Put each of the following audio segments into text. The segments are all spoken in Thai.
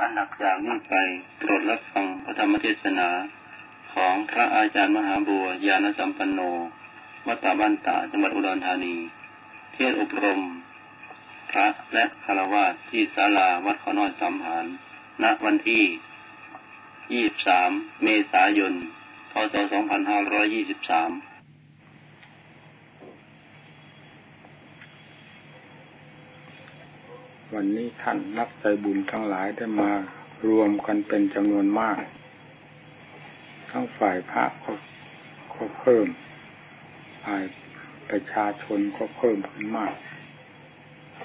อันหนักจากนี้ไปโปรดรับฟังพระธรรมเทศนาของพระอาจารย์มหาบัวยานสัมปันโน วัดป่าบ้านตาจังหวัดอุดรธานี เทศอบรม พระและคารวะที่ศาลาวัดขาน้อยสัมหาร ณ วันที่ 23 เมษายน พศ 2523 วันนี้ท่านนักใจบุญทั้งหลายได้มารวมกันเป็นจำนวนมาก ทั้งฝ่ายพระก็ก็เพิ่ม ฝ่ายประชาชนก็เพิ่มขึ้นมาก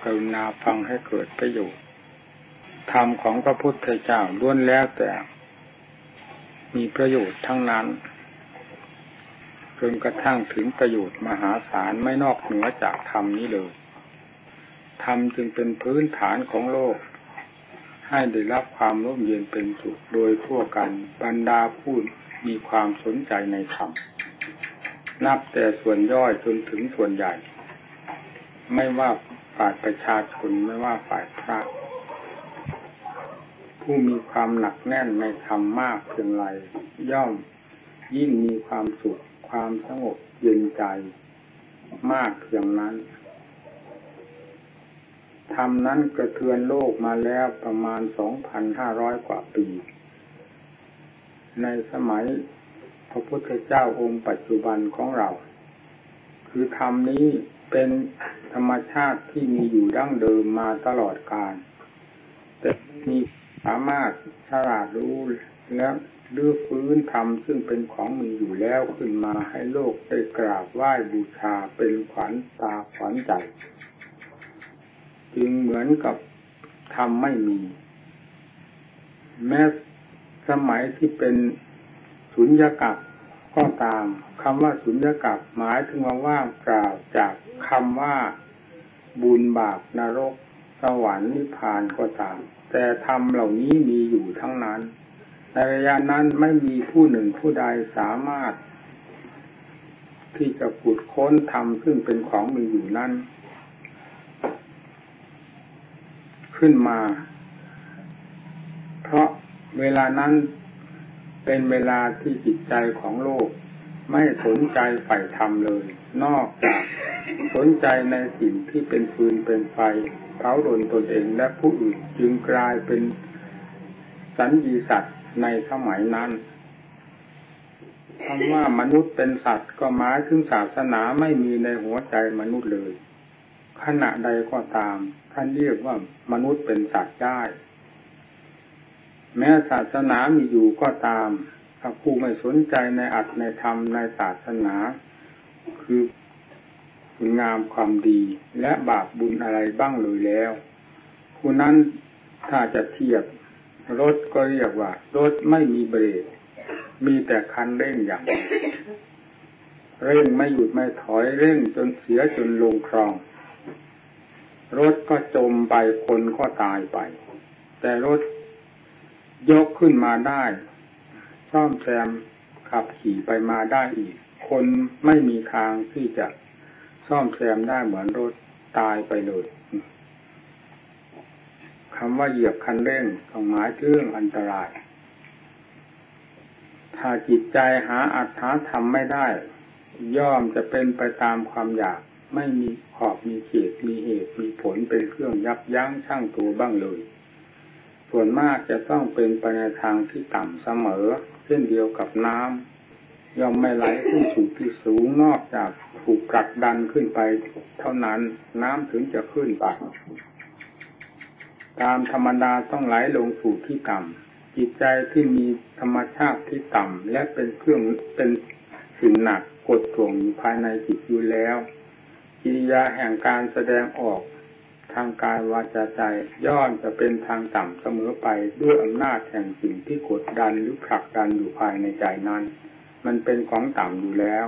กรุณาฟังให้เกิดประโยชน์ ธรรมของพระพุทธเจ้าล้วนแล้วแต่ มีประโยชน์ทั้งนั้นจนกระทั่งถึงประโยชน์มหาศาลไม่นอกเหนือจากธรรมนี้เลย ธรรมจึงเป็นพื้นฐานของโลก ให้ได้รับความร่มเย็นเป็นสุขโดยทั่วกันบรรดาผู้มีความสนใจในธรรมนับแต่ส่วนย่อยจนถึงส่วนใหญ่ ไม่ว่าฝ่ายประชาชนไม่ว่าฝ่ายพระ ผู้มีความหนักแน่นในธรรมมากเพียงไรย่อมยิ่งมีความสุข ความสงบเย็นใจ มากเพียงนั้น ธรรมนั้นกระเทือนโลกมาแล้วประมาณสองพันห้าร้อยกว่าปี ในสมัยพระพุทธเจ้าองค์ปัจจุบันของเรา คือธรรมนี้เป็นธรรมชาติที่มีอยู่ดั้งเดิมมาตลอดกาลแต่มีสามารถฉลาดรู้และลื้อฟื้นธรรมซึ่งเป็นของมีอยู่แล้วขึ้นมาให้โลกได้กราบไหว้บูชาเป็นขวัญตาขวัญใจ จึงเหมือนกับทำไม่มี แม้สมัยที่เป็นสุญญากาศก็ตามคำว่าสุญญากาศหมายถึงว่าว่างเปล่าจากคำว่าบุญบาปนรก สวรรค์นิพพานก็ตาม แต่ธรรมเหล่านี้มีอยู่ทั้งนั้น ในระยะนั้นไม่มีผู้หนึ่งผู้ใดสามารถ ที่จะขุดค้นธรรมซึ่งเป็นของมีอยู่นั้น ขึ้นมา เพราะเวลานั้นเป็นเวลาที่จิตใจของโลก ไม่สนใจใฝ่ธรรมเลย นอกจากสนใจในสิ่งที่เป็นฟืนเป็นไฟเผาโดนตนเองและผู้อื่นจึงกลายเป็นสัญญีสัตว์ในสมัยนั้นคำว่ามนุษย์เป็นสัตว์ก็หมายถึงศาสนาไม่มีในหัวใจมนุษย์เลย ขณะใดก็ตาม ท่านเรียกว่ามนุษย์เป็นสัตว์ได้ แม้ศาสนามีอยู่ก็ตาม ถ้าผู้ไม่สนใจในอัตในธรรมในศาสนา คือคุณงามความดีและบาปบุญอะไรบ้างเลยแล้วผู้นั้นถ้าจะเทียบรถก็เรียกว่ารถไม่มีเบรกมีแต่คันเร่งอย่างเร่งไม่หยุดไม่ถอยเร่งจนเสียจนลงคลอง รถก็จมไปคนก็ตายไป แต่รถยกขึ้นมาได้ซ่อมแซมขับขี่ไปมาได้อีก คนไม่มีทางที่จะซ่อมแซมได้เหมือนรถตายไปเลยคำว่าเหยียบคันเร่งของหมายเรื่องอันตราย ถ้าจิตใจหาอัตถาธรรมไม่ได้ ย่อมจะเป็นไปตามความอยาก ไม่มีขอบมีเขตมีเหตุมีผลเป็นเครื่องยับยั้งชั่งตัวบ้างเลย ส่วนมากจะต้องเป็นไปในทางที่ต่ำเสมอ เช่นเดียวกับน้ำย่อมไม่ไหลขึ้นสู่ที่สูงนอกจากถูกกลักดันขึ้นไปเท่านั้นน้ำถึงจะขึ้นไปตามธรรมดาต้องไหลลงสู่ที่ต่ำจิตใจที่มีธรรมชาติที่ต่ำและเป็นเครื่องเป็นสิ่งหนักกดถ่วงอยู่ภายในจิตอยู่แล้ว กิริยาแห่งการแสดงออกทางกายวาจาใจย่อมจะเป็นทางต่ำเสมอไปด้วยอำนาจแห่งสิ่งที่กดดันหรือผลักดันอยู่ภายในใจนั้น มันเป็นของต่ำอยู่แล้ว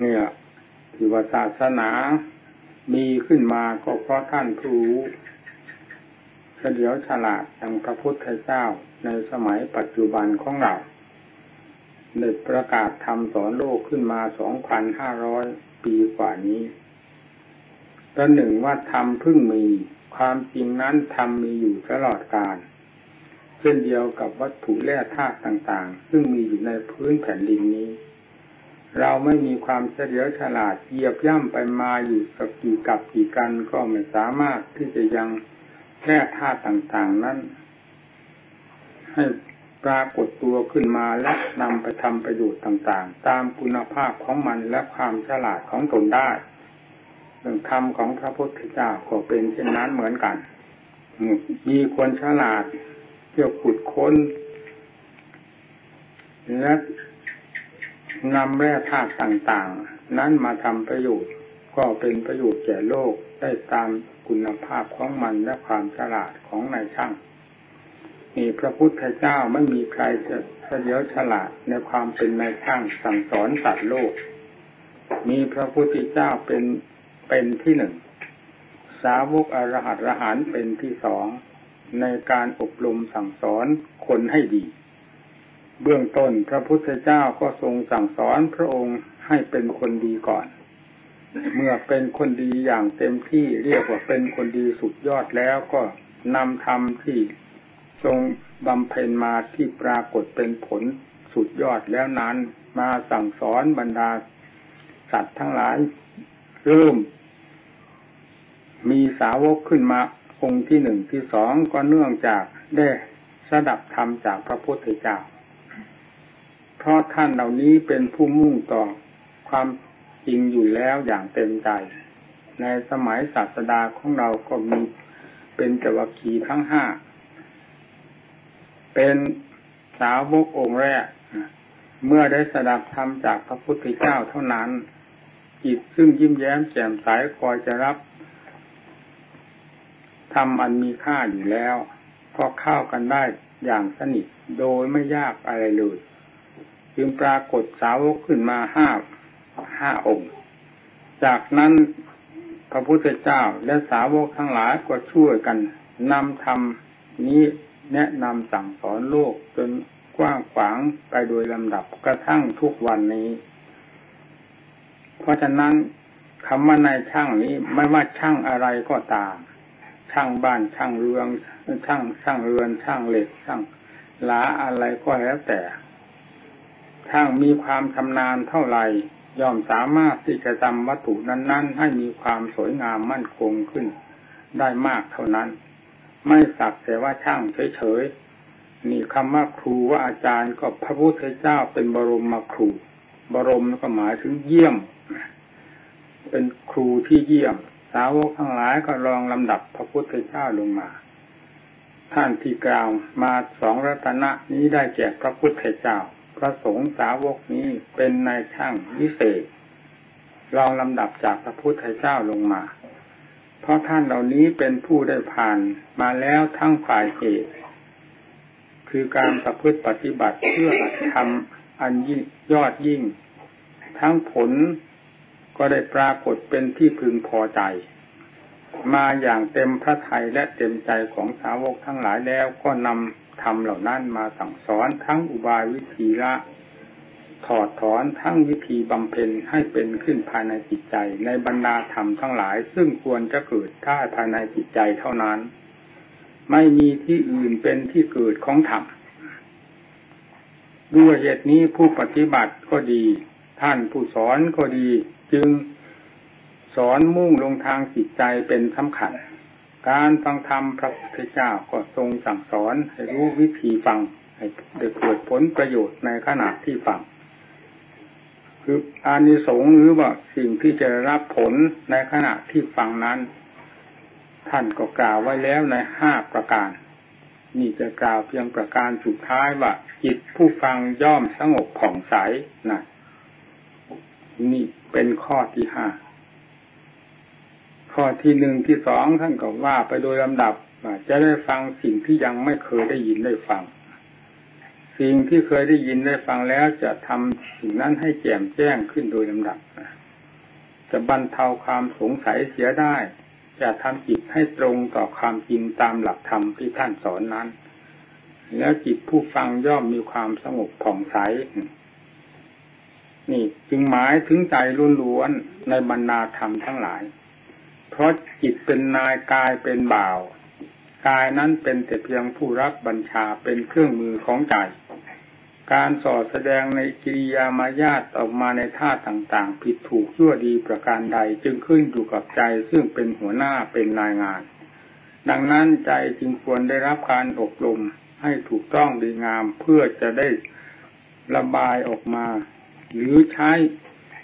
เนี่ยที่ว่าศาสนามีขึ้นมาก็เพราะท่านผู้รู้เฉลียวฉลาดอย่างพระพุทธเจ้าในสมัยปัจจุบันของเราได้ประกาศทำสอนโลกขึ้นมาสองพันห้าร้อย ปีกว่านี้ประหนึ่งว่าธรรมพึ่งมีความจริงนั้นธรรมมีอยู่ตลอดกาลเช่นเดียวกับวัตถุแร่ธาตุต่างๆ ซึ่งมีอยู่ในพื้นแผ่นดินนี้ เราไม่มีความเฉลียวฉลาดเหยียบย่ำไปมาอยู่สักกี่กับกี่กันก็ไม่สามารถที่จะยังแร่ธาตุต่างๆ นั้น ให้ ปรากฏตัวขึ้นมาและนำไปทำประโยชน์ต่างๆ ตามคุณภาพของมันและความฉลาดของตนได้เรื่องธรรมของพระพุทธเจ้าก็เป็นเช่นนั้นเหมือนกัน มีคนฉลาดเที่ยวขุดค้น และนำแร่ธาตุต่างๆ นั้นมาทำประโยชน์ก็เป็นประโยชน์แก่โลกได้ตามคุณภาพของมันและความฉลาดของนายช่าง มีพระพุทธเจ้าไม่มีใครจะเฉลียวฉลาดในความเป็นนายช่างสั่งสอนสัตว์โลก มีพระพุทธเจ้าเป็นเป็นที่หนึ่ง สาวกอรหัตรหันเป็นที่สองในการอบรมสั่งสอนคนให้ดี เบื้องต้นพระพุทธเจ้าก็ทรงสั่งสอนพระองค์ให้เป็นคนดีก่อน เมื่อเป็นคนดีอย่างเต็มที่เรียกว่าเป็นคนดีสุดยอดแล้วก็นำธรรมที่ ทรงบำเพ็ญมาที่ปรากฏเป็นผลสุดยอดแล้วนั้น มาสั่งสอนบรรดา สัตว์ทั้งหลาย เริ่ม มีสาวกขึ้นมาองค์ที่หนึ่งที่สองก็เนื่องจากได้สดับธรรมจากพระพุทธเจ้า เพราะท่านเหล่านี้เป็นผู้มุ่งต่อความจริงอยู่แล้วอย่างเต็มใจ ในสมัยศาสดาของเราก็มีเป็นจวัคคีทั้งห้า เป็นสาวกองค์แรก เมื่อได้สดับธรรมจากพระพุทธเจ้าเท่านั้นจิตซึ่งยิ้มแย้มแจ่มใสคอยจะรับทำอันมีค่าอยู่แล้ว ก็เข้ากันได้อย่างสนิทโดยไม่ยากอะไรเลย จึงปรากฏสาวกขึ้นมาห้าห้าองค์ จากนั้นพระพุทธเจ้าและสาวกทั้งหลายก็ช่วยกันนำธรรมนี้ แนะนำสั่งสอนโลกจนกว้างขวางไปโดยลำดับกระทั่งทุกวันนี้ เพราะฉะนั้นคำว่านายช่างนี้ไม่ว่าช่างอะไรก็ตาม ช่างบ้านช่างเรืองช่างช่างเรือนช่างเหล็กช่างหลาอะไรก็แล้วแต่ช่างมีความชำนาญเท่าไหร่ย่อมสามารถที่จะทำวัตถุนั้น ๆ ให้มีความสวยงามมั่นคงขึ้นได้มากเท่านั้น ไม่สักแต่ว่าช่างเฉยๆนี่คำว่าครูว่าอาจารย์ก็พระพุทธเจ้าเป็นบรมมาครู บรมก็หมายถึงเยี่ยม เป็นครูที่เยี่ยม สาวกทั้งหลายก็ลองลำดับพระพุทธเจ้าลงมา ท่านที่กล่าวมาสองรัตนะนี้ได้แก่พระพุทธเจ้า พระสงฆ์สาวกนี้เป็นนายช่างวิเศษลองลำดับจากพระพุทธเจ้าลงมา เพราะท่านเหล่านี้เป็นผู้ได้ผ่านมาแล้วทั้งฝ่ายเหตุ คือการประพฤติปฏิบัติเพื่อทำอันยิ่งยอดยิ่ง ทั้งผลก็ได้ปรากฏเป็นที่พึงพอใจ มาอย่างเต็มพระทัยและเต็มใจของสาวกทั้งหลายแล้วก็นำธรรมเหล่านั้นมาสั่งสอนทั้งอุบายวิธีละ ถอดถอนทั้งวิธีบำเพ็ญให้เป็นขึ้นภายในจิตใจ ในบรรดาธรรมทั้งหลาย ซึ่งควรจะเกิดถ้าภายในจิตใจเท่านั้น ไม่มีที่อื่นเป็นที่เกิดของธรรมด้วยเหตุนี้ผู้ปฏิบัติก็ดี ท่านผู้สอนก็ดี จึงสอนมุ่งลงทางจิตใจเป็นสำคัญ การฟังธรรมพระพุทธเจ้าก็ทรงสั่งสอนให้รู้วิธีฟังให้เกิดผลประโยชน์ในขณะที่ฟัง คืออานิสงส์หรือว่าสิ่งที่จะรับผลในขณะที่ฟังนั้น ท่านก็กล่าวไว้แล้วในห้าประการ นี่จะกล่าวเพียงประการสุดท้ายว่าจิตผู้ฟังย่อมสงบผ่องใสนะนี่เป็นข้อที่ห้าข้อที่หนึ่งที่สองท่านก็ว่าไปโดยลำดับจะได้ฟังสิ่งที่ยังไม่เคยได้ยินได้ฟัง สิ่งที่เคยได้ยินได้ฟังแล้วจะทำสิ่งนั้นให้แจ่มแจ้งขึ้นโดยลำดับจะบรรเทาความสงสัยเสียได้ จะทำจิตให้ตรงต่อความจริงตามหลักธรรมที่ท่านสอนนั้น แล้วจิตผู้ฟังย่อมมีความสงบผ่องใส นี่จึงหมายถึงใจล้วนๆในบรรดาธรรมทั้งหลาย เพราะจิตเป็นนายกายเป็นบ่าว กายนั้นเป็นแต่เพียงผู้รับบัญชาเป็นเครื่องมือของใจ การสอดแสดงในกิริยามายาตออกมาในท่าต่างๆ ผิดถูกชั่วดีประการใดจึงขึ้นอยู่กับใจซึ่งเป็นหัวหน้าเป็นนายงาน ดังนั้นใจจึงควรได้รับการอบรมให้ถูกต้องดีงามเพื่อจะได้ระบายออกมา หรือใช้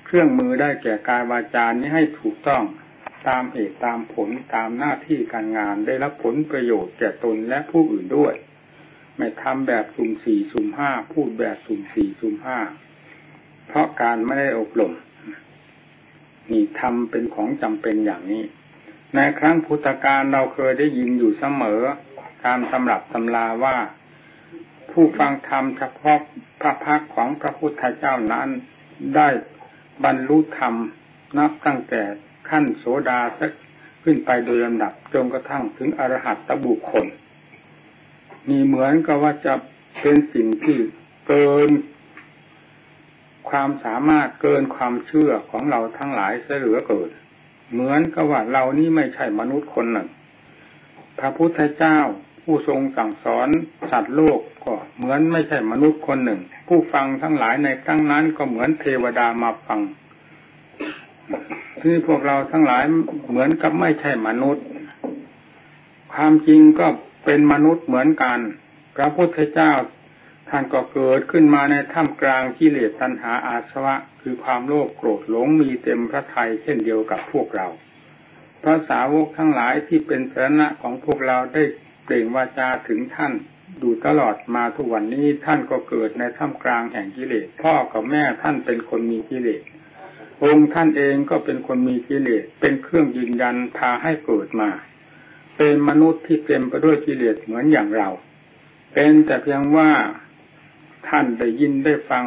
เครื่องมือได้แก่กายวาจานี้ให้ถูกต้องตามเหตุตามผลตามหน้าที่การงานได้รับผลประโยชน์แก่ตนและผู้อื่นด้วย ไม่ทำแบบสุ่มสี่สุ่มห้าพูดแบบสุ่มสี่สุ่มห้าเพราะการไม่ได้อบรมนี่ทำเป็นของจำเป็นอย่างนี้ ในครั้งพุทธกาลเราเคยได้ยินอยู่เสมอตามตำรับตำราว่า ผู้ฟังธรรมเฉพาะพระพักของพระพุทธเจ้านั้น ได้บรรลุธรรมนับตั้งแต่ขั้นโสดาสักขึ้นไปโดยลำดับจนกระทั่งถึงอรหัตตบุคคล มีเหมือนกับว่าจะเป็นสิ่งที่เกิน ความสามารถเกินความเชื่อของเราทั้งหลายเสียเหลือเกินเหมือนกับว่าเรานี่ไม่ใช่มนุษย์คนหนึ่ง พระพุทธเจ้าผู้ทรงสั่งสอนสัตว์โลกก็เหมือนไม่ใช่มนุษย์คนหนึ่ง ผู้ฟังทั้งหลายในครั้งนั้นก็เหมือนเทวดามาฟังที่พวกเราทั้งหลายเหมือนกับไม่ใช่มนุษย์ ความจริงก็ เป็นมนุษย์เหมือนกัน พระพุทธเจ้าท่านก็เกิดขึ้นมาในท่ามกลางกิเลสตัณหาอาสวะ คือความโลภโกรธหลงมีเต็มพระทัยเช่นเดียวกับพวกเรา พระสาวกทั้งหลายที่เป็นสาระของพวกเราได้เปล่งวาจาถึงท่านดูตลอดมาทุกวันนี้ท่านก็เกิดในท่ามกลางแห่งกิเลสพ่อกับแม่ท่านเป็นคนมีกิเลสองค์ท่านเองก็เป็นคนมีกิเลสเป็นเครื่องยืนยันพาให้เกิดมา เป็นมนุษย์ที่เต็มไปด้วยกิเลสเหมือนอย่างเรา เป็นแต่เพียงว่าท่านได้ยินได้ฟัง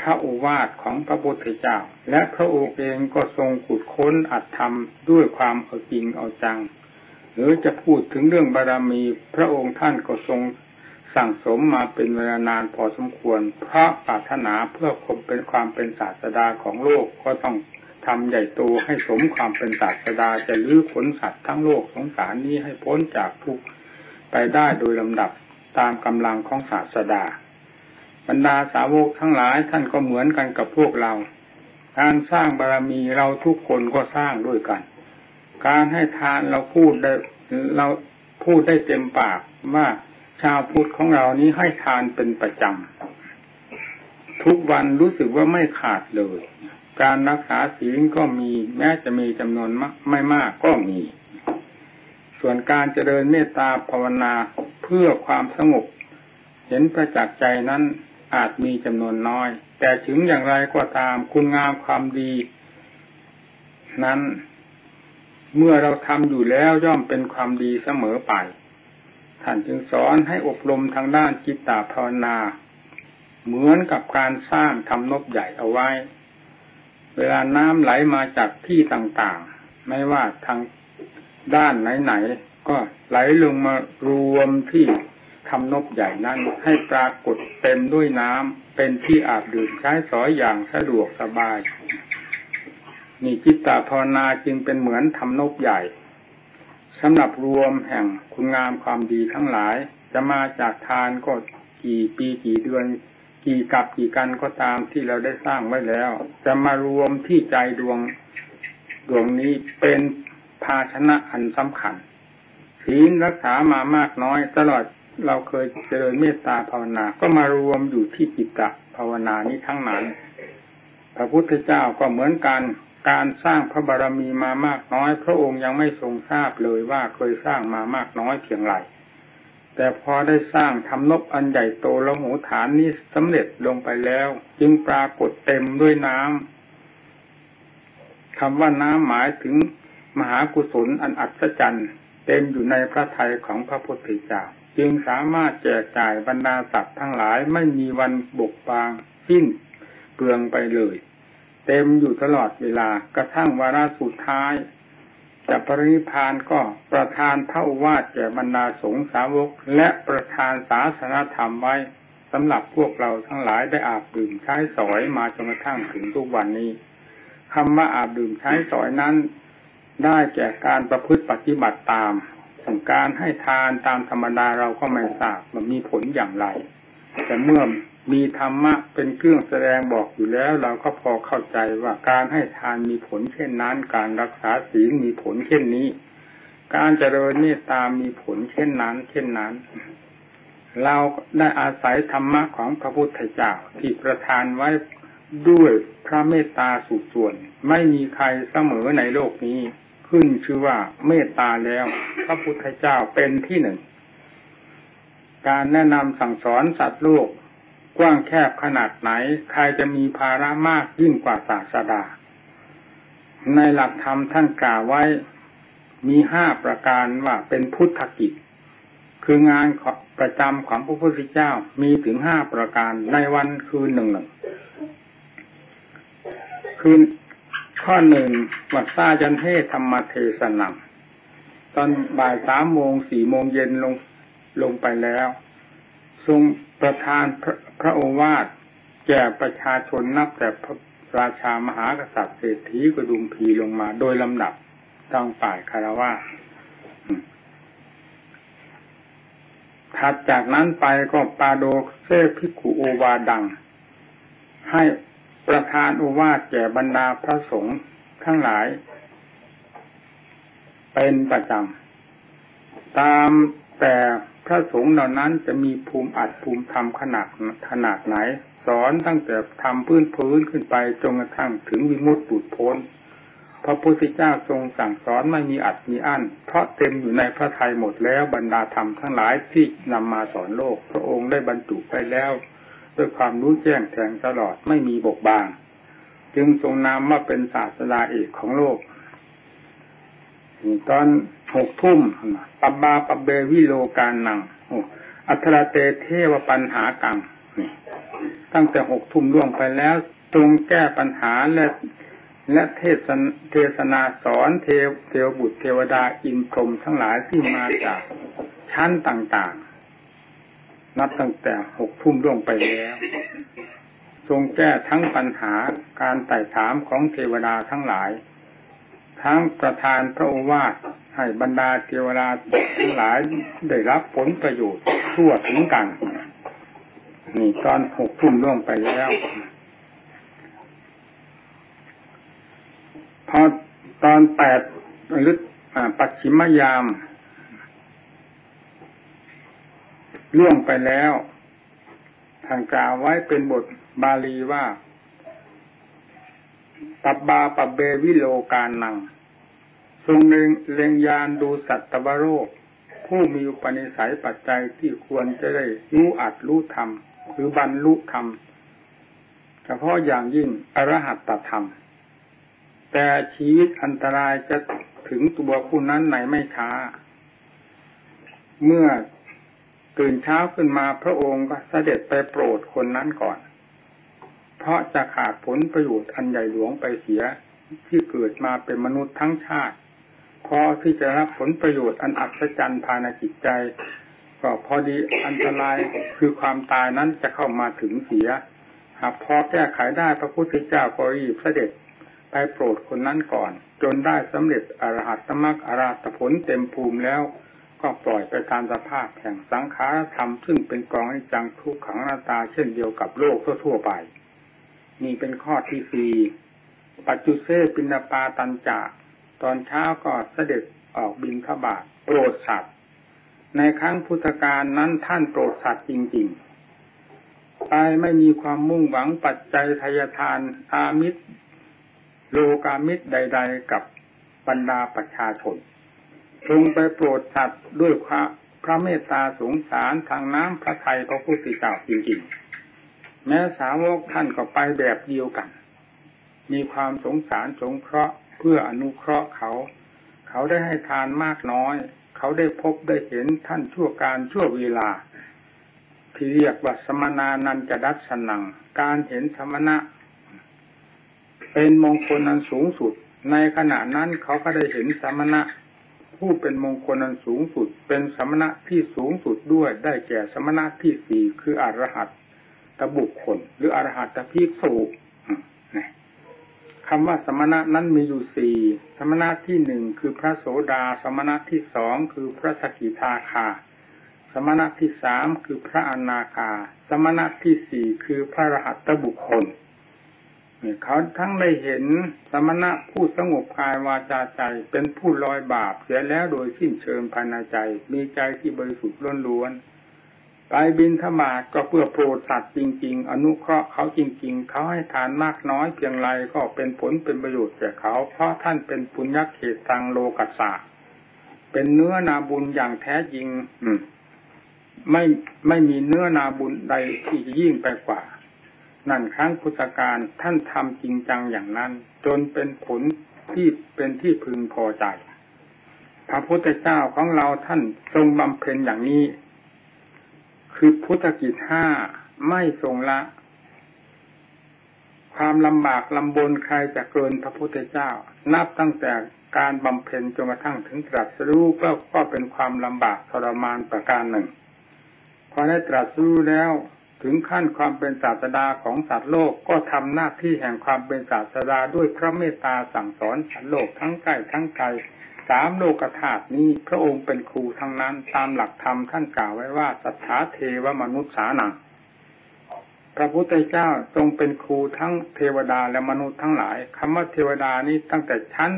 พระโอวาทของพระพุทธเจ้า และพระองค์เองก็ทรงขุดค้นอัดทำด้วยความเอาจริงเอาจัง หรือจะพูดถึงเรื่องบารรมี พระองค์ท่านก็ทรงสั่งสมมาเป็นเวลานานพอสมควร เพราะปรารถนาเพื่อคมเป็นความเป็นศาสดาของโลกก็ต้อง ทำใหญ่โตให้สมความเป็นศาสดาจะลื้อขนสัตว์ทั้งโลกสงสารนี้ให้พ้นจากทุกข์ไปได้โดยลำดับตามกำลังของศาสดา บรรดาสาวกทั้งหลายท่านก็เหมือนกันกับพวกเรา การสร้างบารรมีเราทุกคนก็สร้างด้วยกัน การให้ทานเราพูดได้เราพูดได้เต็มปากว่าชาวพุทธของเรานี้ให้ทานเป็นประจำทุกวันรู้สึกว่าไม่ขาดเลย การรักษาศีลก็มี แม้จะมีจำนวนไม่มากก็มี ส่วนการเจริญเมตตาภาวนาเพื่อความสงบ เห็นประจักษ์ใจนั้นอาจมีจำนวนน้อย แต่ถึงอย่างไรก็ตามคุณงามความดี นั้น เมื่อเราทำอยู่แล้วย่อมเป็นความดีเสมอไปท่านจึงสอนให้อบรมทางด้านจิตตภาวนา เหมือนกับการสร้างทำนบใหญ่เอาไว้ เวลาน้ำไหลมาจากที่ต่างๆ ไม่ว่าทางด้านไหนๆ ก็ไหลลงมารวมที่ทำนบใหญ่นั้นให้ปรากฏเต็มด้วยน้ำเป็นที่อาบดื่มใช้สอยอย่างสะดวกสบาย นี่จิตตภาวนาจึงเป็นเหมือนทำนบใหญ่สำหรับรวมแห่งคุณงามความดีทั้งหลาย จะมาจากทานก็กี่ปีกี่เดือน กี่กับกี่กันก็ตามที่เราได้สร้างไว้แล้ว จะมารวมที่ใจดวงดวงนี้เป็นภาชนะอันสำคัญศีลรักษามามากน้อย ตลอดเราเคยเจริญเมตตาภาวนา ก็มารวมอยู่ที่จิตตภาวนานี้ทั้งนั้นพระพุทธเจ้าก็เหมือนกันการสร้างพระบารมีมามากน้อย พระองค์ยังไม่ทรงทราบเลยว่าเคยสร้างมามากน้อยเพียงไร แต่พอได้สร้างทำนบอันใหญ่โตแล้วหูฐานนี้สำเร็จลงไปแล้ว จึงปรากฏเต็มด้วยน้ำคำว่าน้ำหมายถึงมหากุศลอันอัศจรรย์ เต็มอยู่ในพระทัยของพระพุทธเจ้าจึงสามารถแจกจ่ายบรรดาสัตว์ทั้งหลายไม่มีวันบกบางสิ้นเปลืองไปเลย เต็มอยู่ตลอดเวลากระทั่งวาระสุดท้าย จะปริพานก็ประทานพระวาดแก่บรรดาสงสาวก และประทานศาสนธรรมไว้สำหรับพวกเราทั้งหลายได้อาบดื่มใช้สอยมาจนกระทั่งถึงทุกวันนี้คำว่าอาบดื่มใช้สอยนั้น ได้แก่การประพฤติปฏิบัติตามส่งการให้ทานตามธรรมดาเราก็ไม่ทราบมันมีผลอย่างไร แต่เมื่อ มีธรรมะเป็นเครื่องแสดงบอกอยู่แล้ว เราก็พอเข้าใจว่าการให้ทานมีผลเช่นนั้น การรักษาศีลมีผลเช่นนี้ การเจริญเมตตามีผลเช่นนั้น เช่นนั้น เราได้อาศัยธรรมะของพระพุทธเจ้าที่ประทานไว้ด้วยพระเมตตาสุดส่วน ไม่มีใครเสมอในโลกนี้ ขึ้นชื่อว่าเมตตาแล้ว พระพุทธเจ้าเป็นที่หนึ่งการแนะนำสั่งสอนสัตว์โลก กว้างแคบขนาดไหน ใครจะมีภาระมากยิ่งกว่าศาสดา ในหลักธรรมท่านกล่าวไว้มีห้าประการว่าเป็นพุทธกิจ คืองานประจำของพระพุทธเจ้ามีถึงห้าประการในวันคืนหนึ่งหนึ่งคือข้อหนึ่งวัดซาจันเทศธรรมเทศนังตอนบ่ายสามโมงสี่โมงเย็นลงลงไปแล้ว ทรง ประทานพระพระโอวาทแก่ประชาชนนับแต่พระราชามหากษัตริย์เศรษฐีกระดุมพีลงมาโดยลำดับต้องฝ่ายคารวะถัดจากนั้นไปก็ปาโดเซพิกุโอวาดัง ให้ประธานโอวาทแก่บรรดาพระสงฆ์ทั้งหลาย เป็นประจำตามแต่ พระสงฆ์เหล่านั้นจะมีภูมิอัดภูมิธรรมขนาดขนาดไหน สอนตั้งแต่ทำพื้นพื้นขึ้นไปจนกระทั่งถึงวิมุตติปุดพ้นพระพุทธเจ้าทรงสั่งสอนไม่มีอัดมีอั้น เพราะเต็มอยู่ในพระทัยหมดแล้วบรรดาธรรมทั้งหลายที่นำมาสอนโลก พระองค์ได้บรรจุไปแล้ว ด้วยความรู้แจ้งแทงตลอดไม่มีบกบาง จึงทรงนามว่าเป็นศาสดาเอกของโลก ตอนหกทุ่มปับบาปับเบวิโลการนังอัทราเตเทวปัญหากังตั้งแต่หกทุ่มล่วงไปแล้วตรงแก้ปัญหาและและเทศเทศนาสอนเทวเทวบุตรเทวดาอินพรหมทั้งหลายที่มาจากชั้นต่างๆ นับตั้งแต่หกทุ่มล่วงไปแล้ว ทรงแก้ทั้งปัญหาการไต่ถามของเทวดาทั้งหลาย ทั้งประธานพระโอวาทให้บรรดาเทวดาทั้งหลายได้รับผลประโยชน์ทั่วถึงกันนี่ตอนหกทุ่มล่วงไปแล้ว พอตอนแปดหรือปัจฉิมยามล่วงไปแล้วทางกล่าวไว้เป็นบทบาลีว่าปับบาปบเบวิโลการนัง ทรงเล็งเล็งยานดูสัตวโรค ผู้มีอุปนิสัยปัจจัยที่ควรจะได้รู้อัดรู้ธรรมหรือบรรลุธรรมเฉพาะอย่างยิ่งอรหัตตธรรม แต่ชีวิตอันตรายจะถึงตัวผู้นั้นไหนไม่ช้า เมื่อตื่นเช้าขึ้นมาพระองค์ก็เสด็จไปโปรดคนนั้นก่อน เพราะจะขาดผลประโยชน์อันใหญ่หลวงไปเสียที่เกิดมาเป็นมนุษย์ทั้งชาติ พอที่จะรับผลประโยชน์อันอัศจรรย์ภายในจิตใจ ก็พอดีอันตรายคือความตายนั้นจะเข้ามาถึงเสีย หากพอแก้ไขได้พระพุทธเจ้าก็รีบเสด็จไปโปรดคนนั้นก่อน จนได้สำเร็จอรหัตมรรคอรหัตผลเต็มภูมิแล้ว ก็ปล่อยไปตามสภาพแห่งสังขารธรรม ซึ่งเป็นกองให้จังทุกขังนาตาเช่นเดียวกับโลกทั่วไปนี่เป็นข้อที่สี่ปัจจุเซปินาปาตันจา ตอนเช้าก็เสด็จออกบินขบาทโปรดสัตว์ ในครั้งพุทธกาลนั้นท่านโปรดสัตว์จริงๆตายไม่มีความมุ่งหวังปัจจัยทายทานอามิตร โลกามิตรใด ๆ กับบรรดาประชาชนทรงไปโปรดสัตว์ด้วยพระพระเมตตาสงสารทางน้ำพระทัยพระพุทธเจ้าจริงๆ แม้สาวกท่านก็ไปแบบเดียวกัน มีความสงสารสงเคราะห์ พื่ออนุเคราะห์เขา เขาได้ให้ทานมากน้อย เขาได้พบได้เห็นท่านชั่วการชั่วเวลา ที่เรียกว่าสมนานันจะดัชนัง การเห็นสมณะ เป็นมงคลอันสูงสุด ในขณะนั้นเขาก็ได้เห็นสมณะ ผู้เป็นมงคลอันสูงสุด เป็นสมณะที่สูงสุดด้วยได้แก่สมณะที่สี่คืออรหัตตบุคคล หรืออรหัตตภิกษุ คำว่าสมณะนั้นมีอยู่สี่สมณะที่หนึ่งคือพระโสดา สมณะที่สองคือพระสกิทาคา สมณะที่สามคือพระอนาคา สมณะที่สี่คือพระรหัตบุคคลเนี่ยเขาทั้งได้เห็นสมณะผู้สงบกายวาจาใจเป็นผู้ลอยบาปเสียแล้วโดยสิ้นเชิงภายในใจ มีใจที่บริสุทธิ์ล้วนๆ ไปบินธบาตก็เพื่อโปรดสัตว์จริง ๆ อนุเคราะห์เขาจริง ๆ เขาให้ทานมากน้อยเพียงไรก็เป็นผลเป็นประโยชน์แก่เขา เพราะท่านเป็นปุญญเขตทางโลกัสสะเป็นเนื้อนาบุญอย่างแท้จริง อืไม่ไม่มีเนื้อนาบุญใดที่ยิ่งไปกว่า นั่นครั้งพุทธการท่านทำจริงจังอย่างนั้น จนเป็นผลที่เป็นที่พึงพอใจ พระพุทธเจ้าของเราท่านทรงบำเพ็ญอย่างนี้ คือพุทธกิจห้าไม่ทรงละ ความลำบากลำบนใครจะเกินพระพุทธเจ้า นับตั้งแต่การบำเพ็ญจนกระทั่งถึงตรัสรู้ก็ก็เป็นความลำบากทรมานประการหนึ่ง พอได้ตรัสรู้แล้วถึงขั้นความเป็นศาสดาของสัตว์โลกก็ทำหน้าที่แห่งความเป็นศาสดาด้วยพระเมตตาสั่งสอนสัตว์โลกทั้งใกล้ทั้งไกล สามโลกธาตุนี้พระองค์เป็นครูทั้งนั้นตามหลักธรรมท่านกล่าวไว้ว่าสัทธาเทวมนุษย์สานังพระพุทธเจ้าทรงเป็นครูทั้งเทวดาและมนุษย์ทั้งหลายคำว่าเทวดานี้ตั้งแต่ชั้น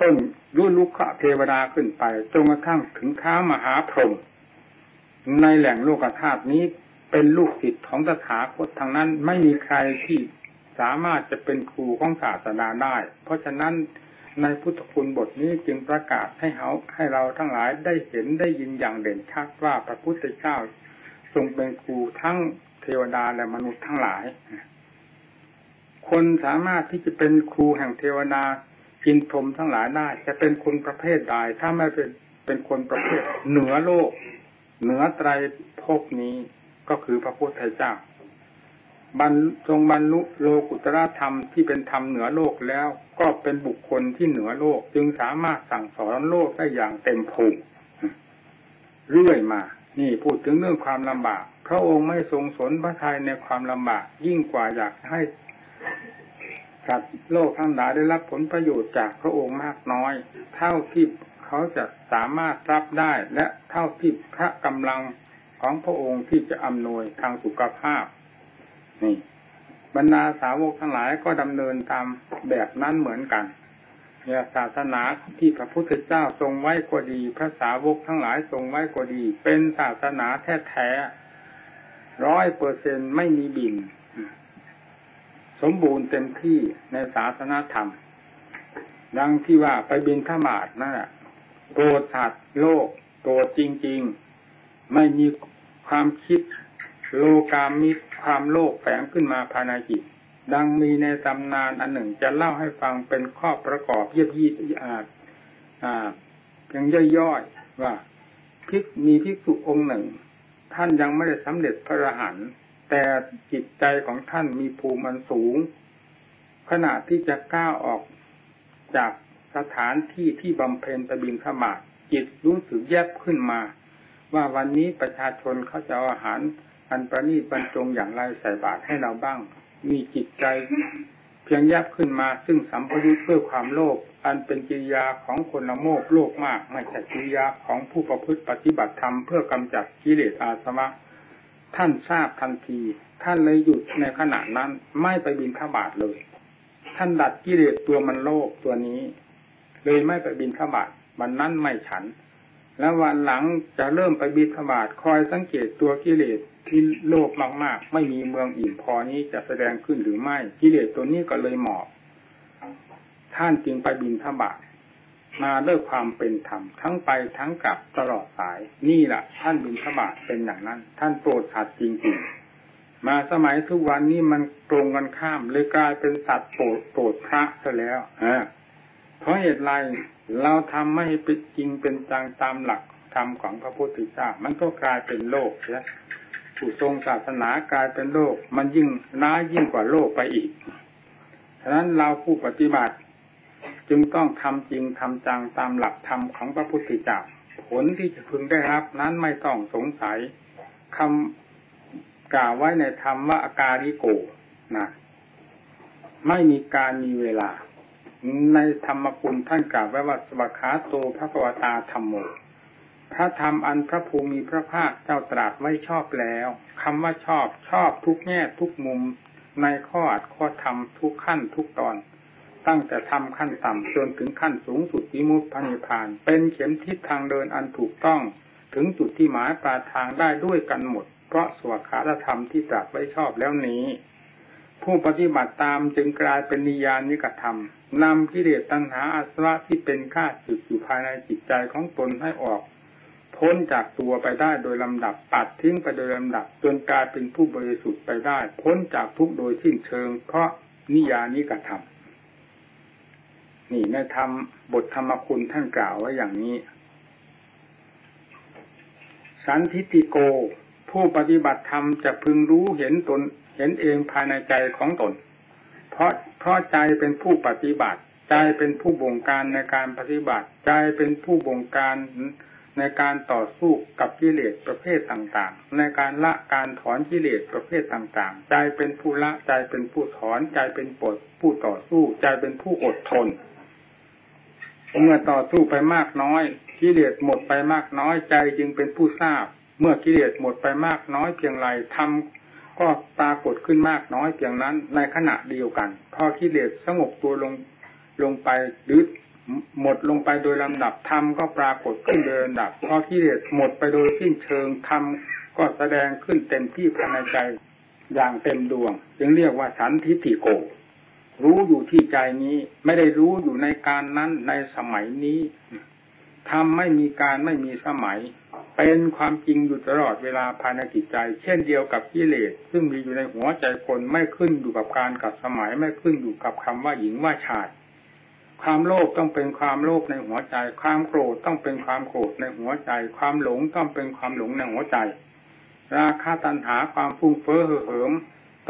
ต้นรุ่นลุกขะเทวดาขึ้นไปจนกระทั่งถึงข้ามหาพรหมในแหล่งโลกธาตุนี้เป็นลูกศิษย์ของตถาคตทางนั้นไม่มีใครที่สามารถจะเป็นครูของศาสนาได้ เพราะฉะนั้น ในพุทธคุณบทนี้จึงประกาศให้เขาให้เราทั้งหลายได้เห็นได้ยินอย่างเด่นชัดว่าพระพุทธเจ้าทรงเป็นครูทั้งเทวดาและมนุษย์ทั้งหลาย คนสามารถที่จะเป็นครูแห่งเทวดากินพรมทั้งหลายได้จะเป็นคนประเภทใดถ้าไม่เป็นเป็นคนประเภทเหนือโลก เหนือไตรภพนี้ก็คือพระพุทธเจ้า บรรทรงบรรลุโลกุตระธรรมที่เป็นธรรมเหนือโลกแล้ว ก็เป็นบุคคลที่เหนือโลก จึงสามารถสั่งสอนโลกได้อย่างเต็มภูมิเรื่อยมา นี่พูดถึงเรื่องความลำบาก พระองค์ไม่ทรงสนพระทัยในความลำบาก ยิ่งกว่าอยากให้สัตว์โลกทั้งหลายได้รับผลประโยชน์จากพระองค์มากน้อย เท่าที่เขาจะสามารถรับได้และเท่าที่พระกำลังของพระองค์ที่จะอำนวยทางสุขภาพ นี่บรรดาสาวกทั้งหลายก็ดำเนินตามแบบนั้นเหมือนกันเนี่ยศาสนาที่พระพุทธเจ้าทรงไว้ก็ดี พระสาวกทั้งหลายทรงไว้ก็ดี เป็นศาสนาแท้ๆร้อยเปอร์เซ็นไม่มีบิน สมบูรณ์เต็มที่ในศาสนาธรรม ดังที่ว่าไปบินธมาตนั่นแหละโปรดสัตว์โลกโปรดจริง ๆ ไม่มีความคิด โลกามิตรความโลภแฝงขึ้นมาภายในจิตดังมีในตำนานอันหนึ่งจะเล่าให้ฟังเป็นข้อประกอบเยียบยี่อาอ่าเพียงย่อยๆว่าพิกมีภิกษุองค์หนึ่ง ท่านยังไม่ได้สำเร็จพระอรหันต์แต่จิตใจของท่านมีภูมิมันสูง ขณะที่จะก้าวออกจากสถานที่ที่บำเพ็ญตะบินขมาจิตรู้สึกแยบขึ้นมา ว่าวันนี้ประชาชนเขาจะเอาอาหาร อันประณีตบรรจงอย่างไรใส่บาตรให้เราบ้าง มีจิตใจเพียงแยบขึ้นมาซึ่งสัมพยุตเพื่อความโลภอันเป็นกิริยาของคนละโมกโลกมาก ไม่ใช่กิริยาของผู้ประพฤติปฏิบัติธรรมเพื่อกำจัดกิเลสอาสวะ ท่านทราบทันที ท่านเลยหยุดในขณะนั้นไม่ไปบินข้าบาทเลย ท่านดัดกิเลสตัวมันโลภตัวนี้ เลยไม่ไปบินข้าบาทวันนั้นไม่ฉัน แล้ววันหลังจะเริ่มไปบินข้าบาทคอยสังเกตตัวกิเลส ที่โลภมากๆ ไม่มีเมืองอิ่มพอนี้จะแสดงขึ้นหรือไม่กิเลสตัวนี้ก็เลยหมอบท่านจึงไปบินทบาทมาด้วยความเป็นธรรมทั้งไปทั้งกลับตลอดสาย นี่แหละท่านบินทบาทเป็นอย่างนั้น ท่านโปรดสัตว์จริงๆ มาสมัยทุกวันนี้มันตรงกันข้ามเลยกลายเป็นสัตว์โปรดโปรดพระซะแล้วฮะเพราะเหตุไรเราทำไม่เป็นจริงเป็นจังตามหลักธรรมของพระพุทธเจ้ามันก็กลายเป็นโลกใช่ ทรงศาสนากลายเป็นโลก มันยิ่งน้ายิ่งกว่าโลกไปอีก ฉะนั้นเราผู้ปฏิบัติ จึงต้องทำจริงทำจังตามหลักธรรมของพระพุทธเจ้าผลที่จะพึงได้รับนั้นไม่ต้องสงสัยคำกล่าวไว้ในธรรมว่าอาการิโกนะไม่มีการมีเวลา ในธรรมคุณท่านกล่าวไว้ว่าสวัขาโตพระปวตาธรรมโม พระธรรมอันพระภูมิพระภาคเจ้าตรัสไว้ชอบแล้วคำว่าชอบชอบทุกแง่ทุกมุมในข้ออัดข้อธรรมทุกขั้นทุกตอน ตั้งแต่ทำขั้นต่ำจนถึงขั้นสูงสุดวิมุตติพระนิพพาน เป็นเข็มทิศทางเดินอันถูกต้อง ถึงจุดที่หมายปลายทางได้ด้วยกันหมด เพราะสวขาธรรมที่ตรัสไว้ชอบแล้วนี้ ผู้ปฏิบัติตามจึงกลายเป็นนิยานิกธรรมนำกิเลสตัณหาอาสวะที่เป็นข้าศึกอยู่ภายในจิตใจของตนให้ออก พ้นจากตัวไปได้โดยลำดับตัดทิ้งไปโดยลำดับจนกลายเป็นผู้บริสุทธิ์ไปได้ พ้นจากทุกโดยสิ้นเชิง เพราะนิยานิกธรรมนี่ในธรรมบทธรรมคุณท่านกล่าวไว้อย่างนี้ สันทิติโก ผู้ปฏิบัติธรรมจะพึงรู้เห็นตนเห็นเองภายในใจของตน เพราะเพราะใจเป็นผู้ปฏิบัติ ใจเป็นผู้บงการในการปฏิบัติ ใจเป็นผู้บงการ ในการต่อสู้กับกิเลสประเภทต่างๆ ในการละการถอนกิเลสประเภทต่างๆ ใจเป็นผู้ละใจเป็นผู้ถอนใจเป็นปดผู้ต่อสู้ใจเป็นผู้อดทน เมื่อต่อสู้ไปมากน้อยกิเลสหมดไปมากน้อยใจจึงเป็นผู้ทราบ เมื่อกิเลสหมดไปมากน้อยเพียงไรทำก็ปรากฏขึ้นมากน้อยเพียงนั้นในขณะเดียวกัน พอกิเลสสงบตัวลงลงไปหรือ หมดลงไปโดยลำดับธรรมก็ปรากฏขึ้นโดยลำดับพอกิเลสหมดไปโดยสิ้นเชิงธรรมก็แสดงขึ้นเต็มที่ภายในใจอย่างเต็มดวง จึงเรียกว่าสันทิฏฐิโก รู้อยู่ที่ใจนี้ไม่ได้รู้อยู่ในการนั้นในสมัยนี้ทำไม่มีการไม่มีสมัย เป็นความจริงอยู่ตลอดเวลาภายในจิตใจ เช่นเดียวกับกิเลสซึ่งมีอยู่ในหัวใจคนไม่ขึ้นอยู่กับการกับสมัยไม่ขึ้นอยู่กับคำว่าหญิงว่าชาย ความโลภต้องเป็นความโลภในหัวใจ ความโกรธต้องเป็นความโกรธในหัวใจ ความหลงต้องเป็นความหลงในหัวใจ ราคะตัณหาความฟุ้งเฟ้อเห่อเหิม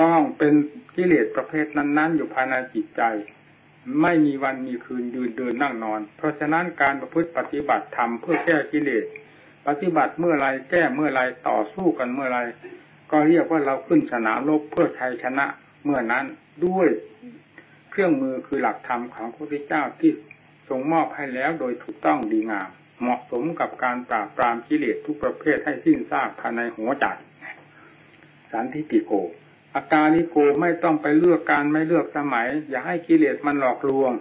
ต้องเป็นกิเลสประเภทนั้น ๆ อยู่ภายในจิตใจ ไม่มีวันมีคืนยืนเดินนั่งนอน เพราะฉะนั้นการประพฤติปฏิบัติธรรมเพื่อแก้กิเลสปฏิบัติเมื่อไรแก้เมื่อไรต่อสู้กันเมื่อไรก็เรียกว่าเราขึ้นสนามรบเพื่อชัยชนะเมื่อนั้นด้วย เครื่องมือคือหลักธรรมของพระพุทธเจ้าที่ทรงมอบให้แล้วโดยถูกต้องดีงาม เหมาะสมกับการปราบปรามกิเลสทุกประเภทให้สิ้นซากภายในหัวใจสันทิติโกอาการลิโกไม่ต้องไปเลือกการไม่เลือกสมัย อย่าให้กิเลสมันหลอกลวง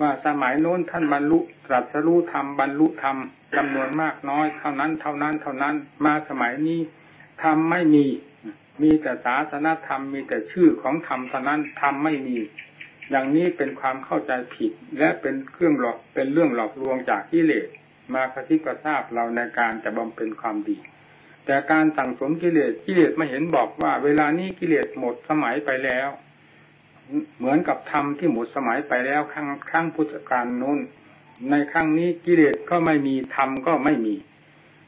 ว่าสมัยโน้นท่านบรรลุตรัสรู้ธรรมบรรลุธรรมจำนวนมากน้อย เท่านั้น เท่านั้น เท่านั้น มาสมัยนี้ธรรมไม่มี มีแต่ศาสนธรรมมีแต่ชื่อของธรรมเท่านั้นธรรมไม่มี อย่างนี้เป็นความเข้าใจผิด และเป็นเครื่องหลอกเป็นเรื่องหลอกลวงจากกิเลสมากระทิบกระซาบเราในการจะบำเพ็ญความดี แต่การสั่งสมกิเลสกิเลสไม่เห็นบอกว่า เวลานี้กิเลสหมดสมัยไปแล้ว เหมือนกับธรรมที่หมดสมัยไปแล้วครั้งครั้งพุทธกาลนู้น ในครั้งนี้กิเลสก็ไม่มีธรรมก็ไม่มี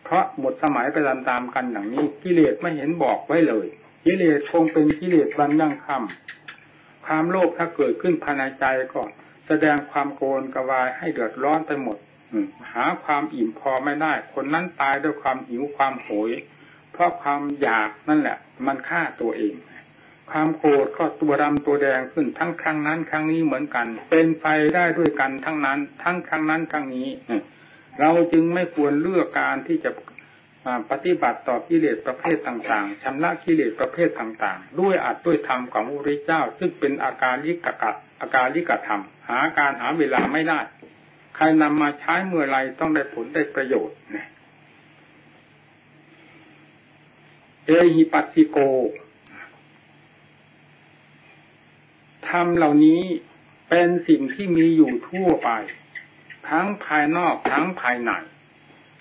เพราะหมดสมัยไปตามๆกันอย่างนี้กิเลสไม่เห็นบอกไว้เลยกิเลสคงเป็นกิเลสวันยั่งคำ ความโลภถ้าเกิดขึ้นภายในใจก็แสดงความโกรธกวายให้เดือดร้อนไปหมดหาความอิ่มพอไม่ได้ คนนั้นตายด้วยความหิวความโหย เพราะความอยากนั่นแหละ มันฆ่าตัวเอง ความโกรธก็ตัวดำตัวแดงขึ้นทั้งครั้งนั้นครั้งนี้เหมือนกัน เป็นไฟได้ด้วยกันทั้งนั้น ทั้งครั้งนั้นครั้งนี้ เราจึงไม่ควรเลือกการที่จะ ปฏิบัติต่อกิเลสประเภทต่างๆชำระกิเลสประเภทต่างๆ ด้วยอัดด้วยธรรมของพระพุทธเจ้า ซึ่งเป็นอาการลิกกัดอาการลิกธรรม หาการหาเวลาไม่ได้ ใครนำมาใช้เมื่อไรต้องได้ผลได้ประโยชน์เอหิปัสสิโกธรรมเหล่านี้เป็นสิ่งที่มีอยู่ทั่วไป ทั้งภายนอกทั้งภายใน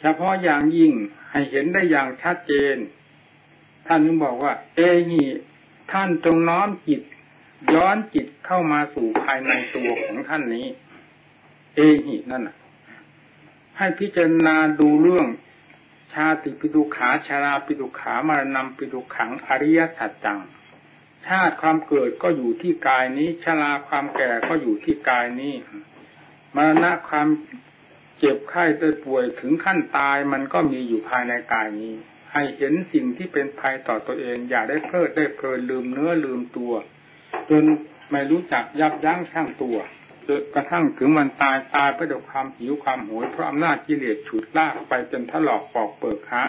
เฉพาะอย่างยิ่งให้เห็นได้อย่างชัดเจน ท่านจึงบอกว่า เอหีท่านจงน้อมจิต ย้อนจิตเข้ามาสู่ภายในตัวของท่านนี้ เอหินั่นน่ะ ให้พิจารณาดูเรื่องชาติปิดุขาชาราปิดุขามารณะปิดุขังอริยสัจจัง ชาติความเกิดก็อยู่ที่กายนี้ชาราความแก่ก็อยู่ที่กายนี้มรณะความ เจ็บไข้ได้ป่วยถึงขั้นตายมันก็มีอยู่ภายในกายนี้ ให้เห็นสิ่งที่เป็นภัยต่อตัวเอง อย่าได้เพลิดได้เพลินลืมเนื้อลืมตัวจนไม่รู้จักยับยั้งชั่งตัวจนกระทั่งถึงวันตายตายไปด้วยความหิวความโหยเพราะอำนาจกิเลสฉุดลากไปจนถลอกปอกเปิกหา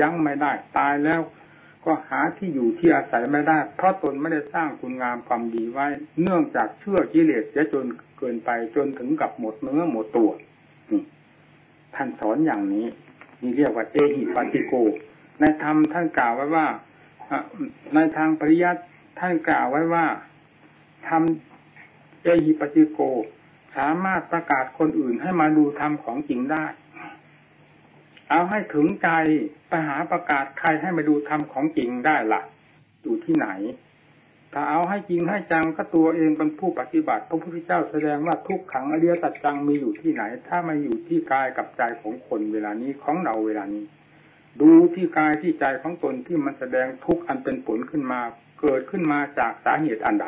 ยั้งไม่ได้ตายแล้ว ก็หาที่อยู่ที่อาศัยไม่ได้ เพราะตนไม่ได้สร้างคุณงามความดีไว้ เนื่องจากเชื่อกิเลสเสียจนเกินไปจนถึงกับหมดเนื้อหมดตัวนี่ท่านสอนอย่างนี้นี่เรียกว่าเอหิปัติโก ในธรรมท่านกล่าวไว้ว่าในทางปริยัติท่านกล่าวไว้ว่าทำเอหิปัติโก สามารถประกาศคนอื่นให้มาดูธรรมของจริงได้ เอาให้ถึงใจไปหาประกาศใครให้มาดูธรรมของจริงได้ละ่ะ อยู่ที่ไหน ถ้าเอาให้จริงให้จังก็ตัวเองเป็นผู้ปฏิบัติ พระพุทธเจ้าแสดงว่าทุกขังอริยสัจจังมีอยู่ที่ไหน ถ้ามาอยู่ที่กายกับใจของคนเวลานี้ของเราเวลานี้ ดูที่กายที่ใจของตนที่มันแสดงทุกข์อันเป็นผลขึ้นมา เกิดขึ้นมาจากสาเหตุอันใด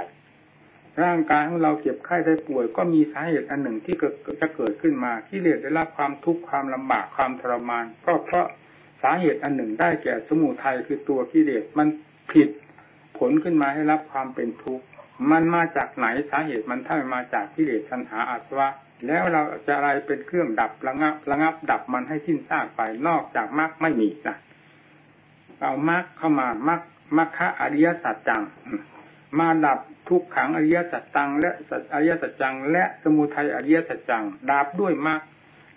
ร่างกายของเราเจ็บไข้ได้ป่วย ก็มีสาเหตุอันหนึ่งที่เกิดจะเกิดขึ้นมาที่เรียกได้รับความทุกข์ความลำบากความทรมานก็เพราะสาเหตุอันหนึ่งได้แก่สมุทัยคือตัวกิเลสมันผิดผลขึ้นมาให้รับความเป็นทุกข์มันมาจากไหนสาเหตุมันถ้ามันมาจากกิเลสตัณหาอาสวะ แล้วเราจะอะไรเป็นเครื่องดับระงับระงับดับมันให้สิ้นซากไปนอกจากมรรคไม่มีนะเอามรรคเข้ามามรรคมรรคะอริยสัจจังมาดับ ทุกขังอริยสัจจัง และสัจอริยสัจจัง และสมุทัยอริยสัจจังดับด้วยมรรค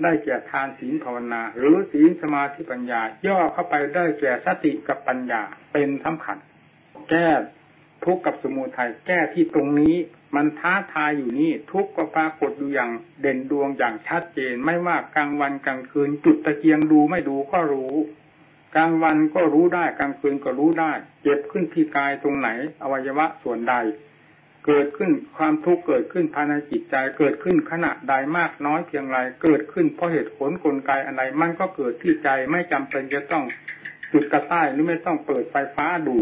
ได้แก่ทานศีลภาวนา หรือศีลสมาธิปัญญา ย่อเข้าไปได้แก่สติกับปัญญาเป็นสำคัญ แก้ทุกข์กับสมุทัยแก้ที่ตรงนี้มันท้าทายอยู่นี่ทุกข์ก็ปรากฏอยู่อย่างเด่นดวงอย่างชัดเจน ไม่ว่ากลางวันกลางคืน จุดตะเกียงดูไม่ดูก็รู้ กลางวันก็รู้ได้กลางคืนก็รู้ได้เจ็บขึ้นที่กายตรงไหน อวัยวะส่วนใด เกิดขึ้นความทุกข์เกิดขึ้นภายในจิตใจเกิดขึ้นขณะใดมากน้อยเพียงไรเกิดขึ้นเพราะเหตุผลกลไกอะไรมันก็เกิดที่ใจไม่จำเป็นจะต้องจุดกระต่ายหรือไม่ต้องเปิดไฟฟ้าดู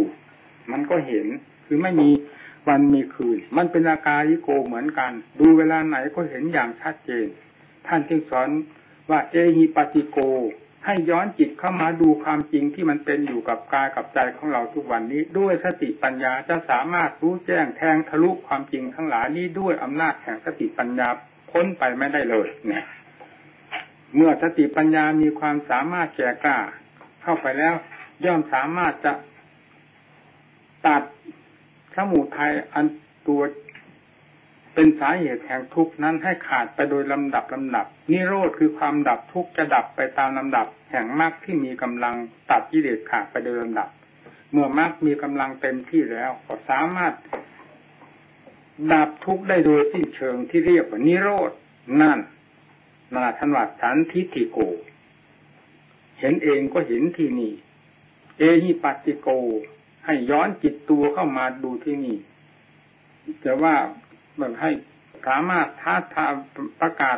มันก็เห็นคือไม่มีวันมีคืน มันเป็นอาการยิโกเหมือนกัน ดูเวลาไหนก็เห็นอย่างชัดเจน ท่านจึงสอนว่าเอหิปติโก ให้ย้อนจิตเข้ามาดูความจริงที่มันเป็นอยู่กับกายกับใจของเราทุกวันนี้ ด้วยสติปัญญาจะสามารถรู้แจ้งแทงทะลุความจริงทั้งหลายนี้ด้วยอำนาจแห่งสติปัญญาพ้นไปไม่ได้เลยเนี่ย เมื่อสติปัญญามีความสามารถแก่กล้า เข้าไปแล้ว ย่อมสามารถจะตัดสมุทัยอันตัว เป็นสาเหตุแห่งทุกข์นั้นให้ขาดไปโดยลำดับลำดับ นิโรธคือความดับทุกข์จะดับไปตามลำดับ แห่งมรรคที่มีกำลังตัดกิเลสขาดไปโดยลำดับ เมื่อมรรคมีกำลังเต็มที่แล้วก็สามารถ ดับทุกข์ได้โดยสิ้นเชิงที่เรียกว่านิโรธนั่นนาทันวัดสันทิฏฐิโก เห็นเองก็เห็นที่นี่ เอหิปัสติโก ให้ย้อนจิตตัวเข้ามาดูที่นี่แต่ว่า แบบให้สามารถท้าทาประกาศ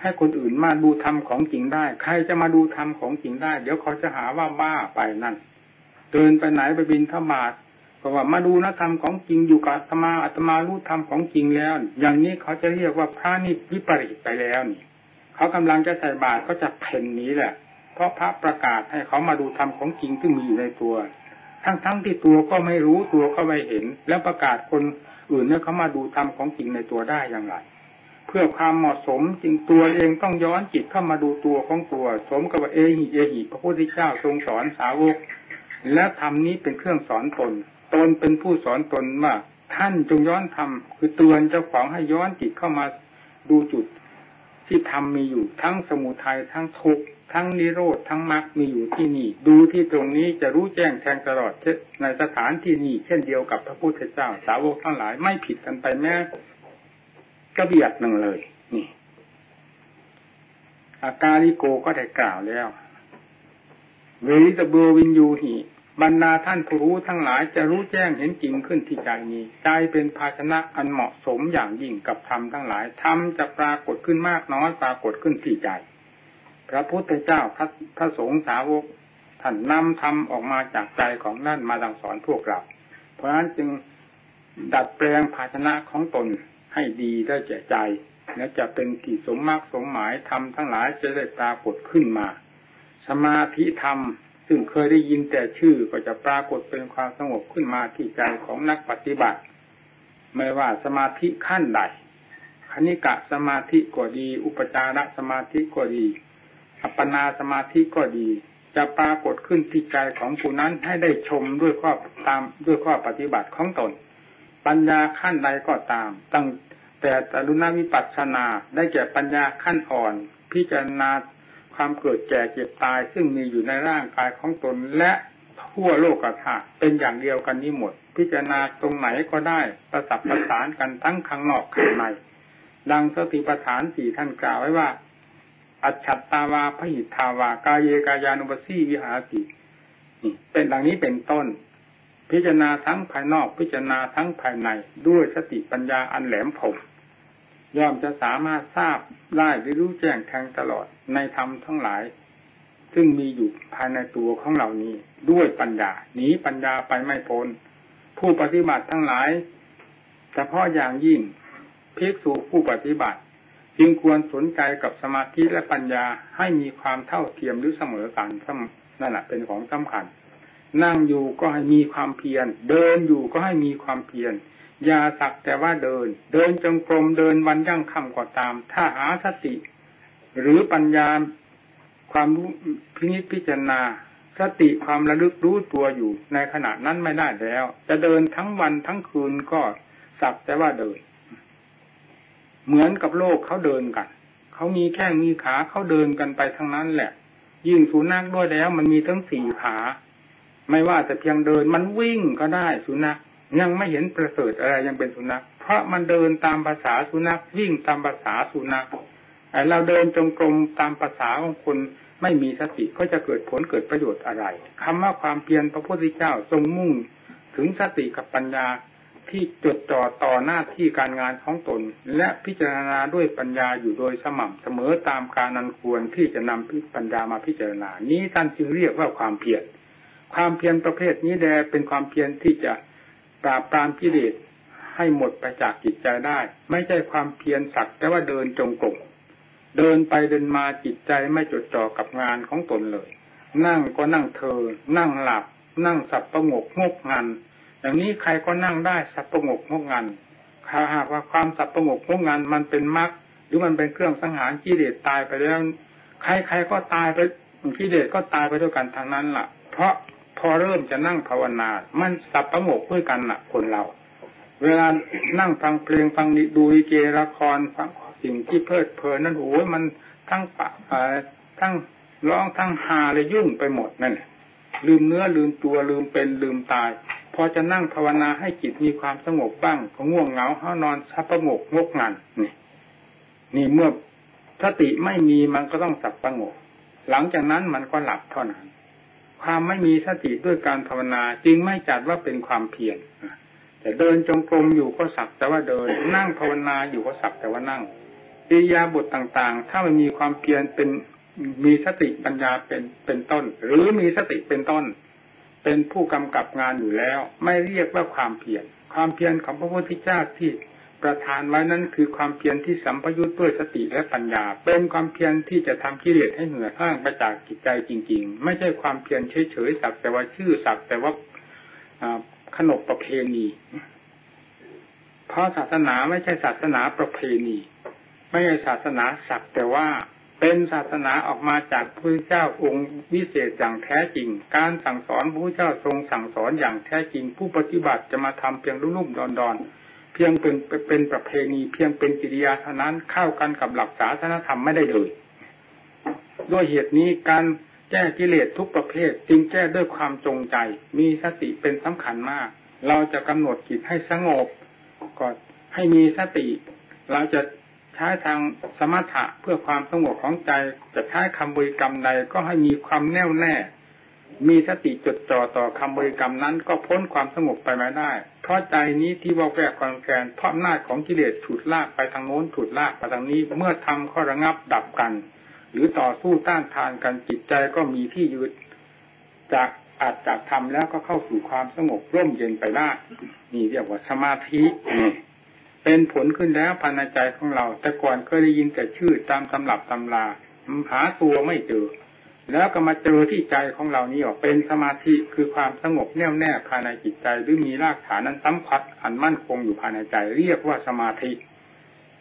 ให้คนอื่นมาดูธรรมของจริงได้ ใครจะมาดูธรรมของจริงได้ เดี๋ยวเขาจะหาว่าบ้าไปนั่นเดินไปไหนไปบินธบาตเพราะว่ามาดูนะธรรมของจริงอยู่กับอาตมาอาตมารู้ธรรมของจริงแล้ว อย่างนี้เขาจะเรียกว่าพระนี่วิปริตไปแล้วนี่ เขากำลังจะใส่บาตรก็จะเพ่นนี้แหละ เพราะพระประกาศให้เขามาดูธรรมของจริงที่มีอยู่ในตัว ทั้งๆทที่ตัวก็ไม่รู้ตัวก็ไม่เห็น แล้วประกาศคน อื่นเนี่ยเขามาดูธรรมของจริงในตัวได้อย่างไร เพื่อความเหมาะสมจริงตัวเองต้องย้อนจิตเข้ามาดูตัวของตัว สมกับเอหิเอหิพระพุทธเจ้าทรงสอนสาวก และธรรมนี้เป็นเครื่องสอนตน ตนเป็นผู้สอนตนว่าท่านจงย้อนธรรมคือเตือนเจ้าของให้ย้อนจิตเข้ามาดูจุดที่ธรรมมีอยู่ทั้งสมุทัยทั้งทุกข์ ทั้งนิโรธทั้งมรรคมีอยู่ที่นี่ ดูที่ตรงนี้จะรู้แจ้งแทงตลอดในสถานที่นี้เช่นเดียวกับพระพุทธเจ้า สาวกทั้งหลายไม่ผิดกันไปแม้กระเบียดหนึ่งเลย นี่อาการิโกก็ได้กล่าวแล้วเวริตเบอวินยูหีบรรดาท่านผู้รู้ทั้งหลายจะรู้แจ้งเห็นจริงขึ้นที่ใจนี้ใจเป็นภาชนะอันเหมาะสมอย่างยิ่งกับธรรมทั้งหลายธรรมจะปรากฏขึ้นมากน้อยปรากฏขึ้นที่ใจ พระพุทธเจ้าพระพระสงฆ์สาวกท่านนำธรรมออกมาจากใจของนั่นมาดังสอนพวกเรา เพราะฉะนั้นจึงดัดแปลงภาชนะของตนให้ดีได้แก่ใจ และจะเป็นที่สมมากสมหมายธรรมทั้งหลายจะได้ปรากฏขึ้นมา สมาธิธรรมซึ่งเคยได้ยินแต่ชื่อก็จะปรากฏเป็นความสงบขึ้นมาที่ใจของนักปฏิบัติ ไม่ว่าสมาธิขั้นใดคณิกะสมาธิก็ดี อุปจารสมาธิก็ดี อัปปนาสมาธิก็ดี จะปรากฏขึ้นที่ใจของผู้นั้นให้ได้ชมด้วยข้อตามด้วยข้อปฏิบัติของตน ปัญญาขั้นใดก็ตาม ตั้งแต่ตรุณวิปัสสนาได้แก่ปัญญาขั้นอ่อน พิจารณาความเกิดแก่เจ็บตายซึ่งมีอยู่ในร่างกายของตนและทั่วโลกธาตุเป็นอย่างเดียวกันนี้หมด พิจารณาตรงไหนก็ได้ประสับประสานกันทั้งข้างนอกข้างใน ดังสติปัฏฐานสี่ท่านกล่าวไว้ว่า อัจฉัตตาวาพหิทาวากายเยกายานุปสีวิหารติเป็นดังนี้เป็นต้น พิจารณาทั้งภายนอกพิจารณาทั้งภายในด้วยสติปัญญาอันแหลมคมย่อมจะสามารถทราบได้หรือรู้แจ้งแทงตลอดในธรรมทั้งหลาย ซึ่งมีอยู่ภายในตัวของเหล่านี้ด้วยปัญญาหนีปัญญาไปไม่พ้นผู้ปฏิบัติทั้งหลายเฉพาะอย่างยิ่งภิกษุผู้ปฏิบัติ จึงควรสนใจกับสมาธิและปัญญาให้มีความเท่าเทียมหรือเสมอกันนั่นแหละเป็นของสำคัญ นั่งอยู่ก็ให้มีความเพียร เดินอยู่ก็ให้มีความเพียรอย่าสักแต่ว่าเดิน เดินจงกรมเดินวันยั่งค่ำก็ตาม ถ้าหาสติ หรือปัญญาความรู้พินิจพิจารณาสติความระลึกรู้ตัวอยู่ในขณะนั้นไม่ได้แล้ว จะเดินทั้งวันทั้งคืนก็สักแต่ว่าเดิน เหมือนกับโลกเขาเดินกัน เขามีแข้งมีขาเขาเดินกันไปทั้งนั้นแหละ ยิ่งสุนัขด้วยแล้ว มันมีทั้งสี่ขา ไม่ว่าแต่เพียงเดินมันวิ่งก็ได้สุนัขยังไม่เห็นประเสริฐอะไรยังเป็นสุนัข เพราะมันเดินตามภาษาสุนัขวิ่งตามภาษาสุนัขเราเดินจงกรมตามภาษาของคนไม่มีสติก็จะเกิดผลเกิดประโยชน์อะไรคำว่าความเพียรพระพุทธเจ้าทรงมุ่งถึงสติกับปัญญา ที่จดจ่อต่อหน้าที่การงานของตน และพิจารณาด้วยปัญญาอยู่โดยสม่ำเสมอตามการนันควรที่จะนำปัญญามาพิจารณา นี้ท่านจึงเรียกว่าความเพียร ความเพียรประเภทนี้แดเป็นความเพียรที่จะปราบปรามกิเลสให้หมดไปจากจิตใจได้ ไม่ใช่ความเพียรสักแต่ว่าเดินจงกรมเดินไปเดินมาจิตใจไม่จดจ่อกับงานของตนเลย นั่งก็นั่งเธอ นั่งหลับ นั่งสับประงกงกงาน อย่างนี้ใครก็นั่งได้สับประงกงกงานถ้าหากว่าความสับประงกงกงานมันเป็นมรรคหรือมันเป็นเครื่องสังหารกิเลสตายไปแล้วใครๆก็ตายไปกิเลสก็ตายไปด้วยกันทางนั้นล่ะ เพราะพอเริ่มจะนั่งภาวนา มันสับประงกด้วยกันล่ะ คนเรา เวลานั่งฟังเพลงฟังดูลิเกละครฟังสิ่งที่เพลิดเพลินนั้นโอ้ยมันทั้งปะทั้งร้องทั้งฮาเลยยุ่งไปหมดนั่นลืมเนื้อลืมตัวลืมเป็นลืมตาย พอจะนั่งภาวนาให้จิตมีความสงบบ้าง ก็ง่วงเหงาห้านอนชับประงกงกงันนี่นี่เมื่อสติไม่มีมันก็ต้องสับประงก หลังจากนั้นมันก็หลับเท่านั้น ความไม่มีสติด้วยการภาวนาจึงไม่จัดว่าเป็นความเพียรแต่เดินจงกรมอยู่ก็สักแต่ว่าเดิน นั่งภาวนาอยู่ก็สักแต่ว่านั่งอิยาบทต่างๆ ถ้ามันมีความเพียรเป็นมีสติปัญญาเป็นเป็นต้น หรือมีสติเป็นต้น เป็นผู้กำกับงานอยู่แล้ว ไม่เรียกว่าความเพียรความเพียรของพระพุทธเจ้าที่ประทานไว้นั้นคือความเพียรที่สัมพยุตด้วยสติและปัญญา เป็นความเพียรที่จะทำกิเลสให้เหนือข้างไปจากจิตใจจริง ๆ ไม่ใช่ความเพียรเฉยๆสักแต่ว่าชื่อสักแต่ว่าขนบประเพณี เพราะศาสนาไม่ใช่ศาสนาประเพณี ไม่ใช่ศาสนาสักแต่ว่า เป็นศาสนาออกมาจากพระเจ้าองค์วิเศษอย่างแท้จริง การสั่งสอนพระเจ้าทรงสั่งสอนอย่างแท้จริง ผู้ปฏิบัติจะมาทำเพียงรุ่มๆดอนๆเพียงเป็นเป็นประเพณี เพียงเป็นกิริยาเท่านั้นเข้ากันกับหลักศาสนธรรมไม่ได้เลยด้วยเหตุนี้การแก้กิเลสทุกประเภท จึงแก้ด้วยความจงใจ มีสติเป็นสำคัญมาก เราจะกำหนดจิตให้สงบก็ให้มีสติ เราจะ ใช้ทางสมถะเพื่อความสงบของใจ จะใช้คำบริกรรมใดก็ให้มีความแน่วแน่ มีสติจดจ่อต่อคำบริกรรมนั้น ก็พ้นความสงบไปไม่ได้ เพราะใจนี้ที่ว่าแวกคอนแกนเพราะอำนาจของกิเลสฉุดลากไปทางโน้นฉุดลากไปทางนี้เมื่อทำข้อระงับดับกัน หรือต่อสู้ต้านทานกันจิตใจก็มีที่ยึดจากอาจจากทำแล้วก็เข้าสู่ความสงบร่มเย็นไปได้นี่เรียกว่าสมาธิ เป็นผลขึ้นแล้วภายในใจของเรา แต่ก่อนเคยได้ยินแต่ชื่อตามตำรับตำราหาตัวไม่เจอ แล้วก็มาเจอที่ใจของเรานี้ออกเป็นสมาธิคือความสงบแน่วแน่ภายในจิตใจหรือมีรากฐานนั้นสัมผัสอันมั่นคงอยู่ภายในใจ เรียกว่าสมาธิ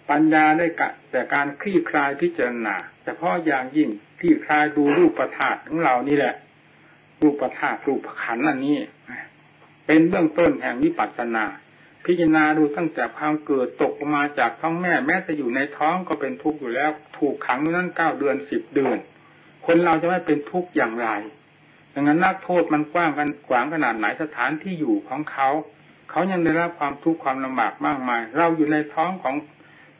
ปัญญาได้กะแต่การคลี่คลายพิจารณาเฉพาะอย่างยิ่งคลี่คลายดูรูปประธาตของเรานี่แหละ รูปประธาตรูปขันธ์อันนี้ เป็นเบื้องต้นแห่งวิปัสสนา พิจารณาดูตั้งแต่ความเกิดตกออกมาจากท้องแม่ แม้จะอยู่ในท้องก็เป็นทุกข์อยู่แล้ว ถูกขังอยู่นั้นเก้าเดือนสิบเดือน คนเราจะไม่เป็นทุกข์อย่างไรดังนั้นนักโทษมันกว้างกันกว้างขนาดไหนสถานที่อยู่ของเขาเขายังได้รับความทุกข์ความลำบากมากมาย เราอยู่ในท้องของ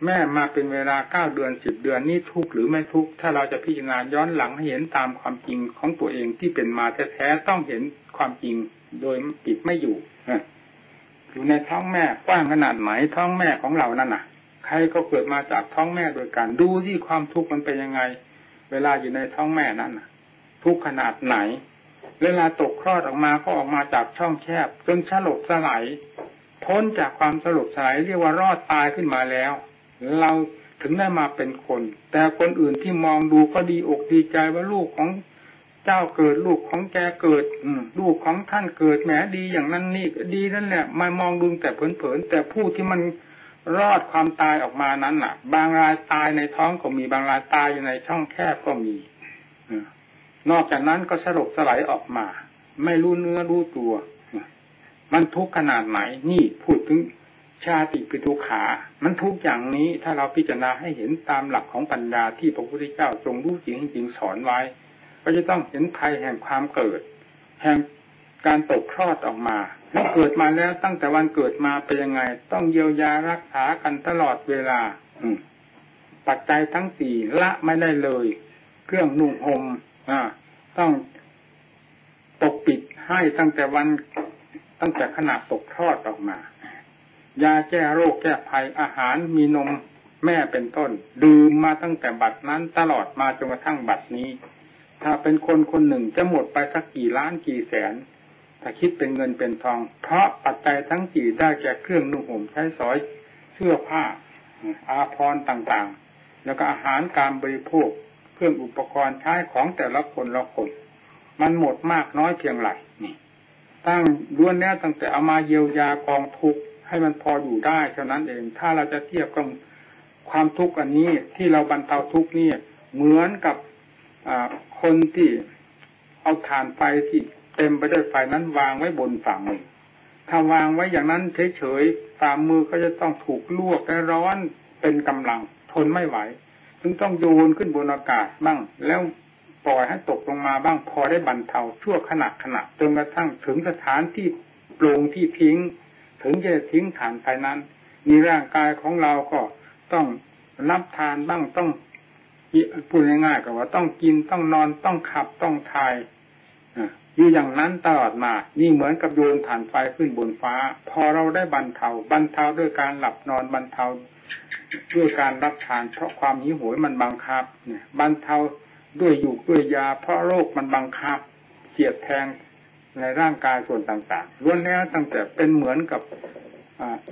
แม่มาเป็นเวลาเก้าเดือนสิบเดือนนี่ทุกข์หรือไม่ทุกข์ถ้าเราจะพิจารณาย้อนหลังให้เห็นตามความจริงของตัวเองที่เป็นมาแท้ๆต้องเห็นความจริงโดยปิดไม่อยู่ อยู่ในท้องแม่กว้างขนาดไหนท้องแม่ของเรานั่นน่ะ ใครก็เกิดมาจากท้องแม่โดยการดูที่ความทุกข์มันเป็นยังไง เวลาอยู่ในท้องแม่นั่นน่ะ ทุกขนาดไหน เวลาตกคลอดออกมาก็ออกมาจากช่องแคบจนสลบสลายพ้นจากความสลบสลายเรียกว่ารอดตายขึ้นมาแล้ว เราถึงได้มาเป็นคน แต่คนอื่นที่มองดูก็ดีอกดีใจว่าลูกของ เจ้าเกิดลูกของแกเกิด อืลูกของท่านเกิดแหมดีอย่างนั้นนี่ดีนั่นแหละมามองดูแต่เผินๆแต่ผู้ที่มันรอดความตายออกมานั้นน่ะ บางรายตายในท้องก็มีบางรายตายอยู่ในช่องแคบก็มีนอกจากนั้นก็สลบสลายออกมา ไม่รู้เนื้อรู้ตัว มันทุกข์ขนาดไหน นี่พูดถึงชาติปิทุขา มันทุกอย่างนี้ถ้าเราพิจารณาให้เห็นตามหลักของปัญญาที่พระพุทธเจ้าทรงรู้จริงจริงสอนไว้ ก็จะต้องเห็นภัยแห่งความเกิด แห่งการตกคลอดออกมาแล้วเกิดมาแล้วตั้งแต่วันเกิดมาเป็นยังไง ต้องเยียวยารักษากันตลอดเวลา อืปัจจัยทั้งสี่ละไม่ได้เลย เครื่องนุ่งห่มต้องปกปิดให้ตั้งแต่วันตั้งแต่ขณะตกคลอดออกมา ยาแก้โรคแก้ภัยอาหารมีนมแม่เป็นต้น ดื่มมาตั้งแต่บัดนั้นตลอดมาจนกระทั่งบัดนี้ ถ้าเป็นคนคนหนึ่งจะหมดไปสักกี่ล้านกี่แสน ถ้าคิดเป็นเงินเป็นทอง เพราะปัจจัยทั้งสี่ได้แก่เครื่องนุ่งห่มใช้สอยเสื้อผ้า อาภรณ์ต่างๆ แล้วก็อาหารการบริโภค เครื่องอุปกรณ์ใช้ของแต่ละคนละคน มันหมดมากน้อยเพียงไรนี่ตั้งล้วนแน่ตั้งแต่เอามาเยียวยากองทุกข์ให้มันพออยู่ได้เท่านั้นเอง ถ้าเราจะเทียบกับความทุกข์อันนี้ที่เราบรรเทาทุกข์นี่เหมือนกับ คนที่เอาฐานไฟที่เต็มไปด้วยไฟนั้นวางไว้บนฝ่ามือถ้าวางไว้อย่างนั้นเฉยๆฝ่ามือก็จะต้องถูกลวกและร้อนเป็นกำลัง ทนไม่ไหวถึงต้องโยนขึ้นบนอากาศบ้าง แล้วปล่อยให้ตกลงมาบ้างพอได้บรรเทาชั่วขณะขณะจนกระทั่งถึงสถานที่โปร่งที่ทิ้ง ถึงจะทิ้งฐานภายนั้น มีร่างกายของเราก็ต้องรับทานบ้างต้อง พูดง่ายๆก็ว่าต้องกินต้องนอนต้องขับต้องทายอยู่อย่างนั้นตลอดมา นี่เหมือนกับโยนฐานไฟขึ้นบนฟ้า พอเราได้บรรเทาบรรเทาด้วยการหลับนอนบรรเทาด้วยการรับทานเพราะความหิวโหยมันบังคับเนี่ยบรรเทาด้วยอยู่ด้วยยา เพราะโรคมันบังคับเสียดแทงในร่างกายส่วนต่างๆล้วนแล้วตั้งแต่เป็นเหมือนกับ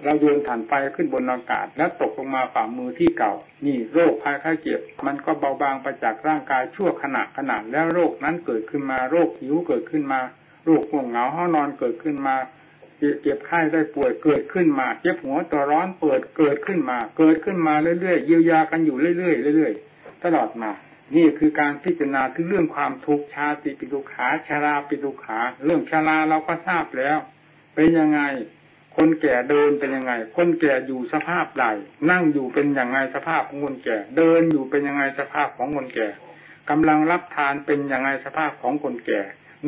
เราโยนถ่านไฟขึ้นบนอากาศ แล้วตกลงมาฝ่ามือที่เก่า นี่โรคภัยไข้เจ็บ มันก็เบาบางไปจากร่างกายชั่วขณะขนาดแล้วโรคนั้นเกิดขึ้นมาโรคหิวเกิดขึ้นมา โรคห่วงเหงาห้อนอนเกิดขึ้นมาเจ็บไข้ได้ป่วยเกิดขึ้นมาเจ็บหัวตัวร้อนเปิดเกิดขึ้นมา เกิดขึ้นมาเรื่อยๆเยียวยากันอยู่เรื่อยๆเรื่อยๆตลอดมา นี่คือการพิจารณาถึงเรื่องความทุกข์ชาติปิดุขาชาราปิดุขา เรื่องชาราเราก็ทราบแล้ว เป็นยังไง คนแก่เดินเป็นยังไง คนแก่อยู่สภาพใด นั่งอยู่เป็นยังไงสภาพของคนแก่ เดินอยู่เป็นยังไงสภาพของคนแก่กำลังรับทานเป็นยังไงสภาพของคนแก่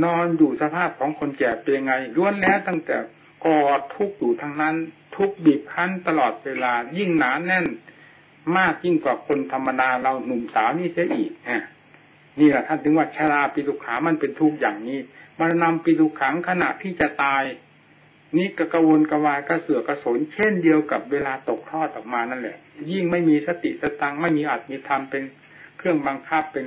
นอนอยู่สภาพของคนแก่เป็นยังไงล้วนแล้วตั้งแต่กอดทุกอยู่ทั้งนั้น ทุกบีบคั้นตลอดเวลายิ่งหนาแน่น มากยิ่งกว่าคนธรรมดาเราหนุ่มสาวนี่เสียอีกนี่แหละท่านถึงว่าชาราปิดุขามันเป็นทุกอย่างนี้มันนำปิดุขังขณะที่จะตาย นี่กระกวนกระวายกระเสือกกระสน เช่นเดียวกับเวลาตกทอดออกมานั่นแหละ ยิ่งไม่มีสติสตังไม่มีอัตมีธรรมเป็นเครื่องบังคับเป็น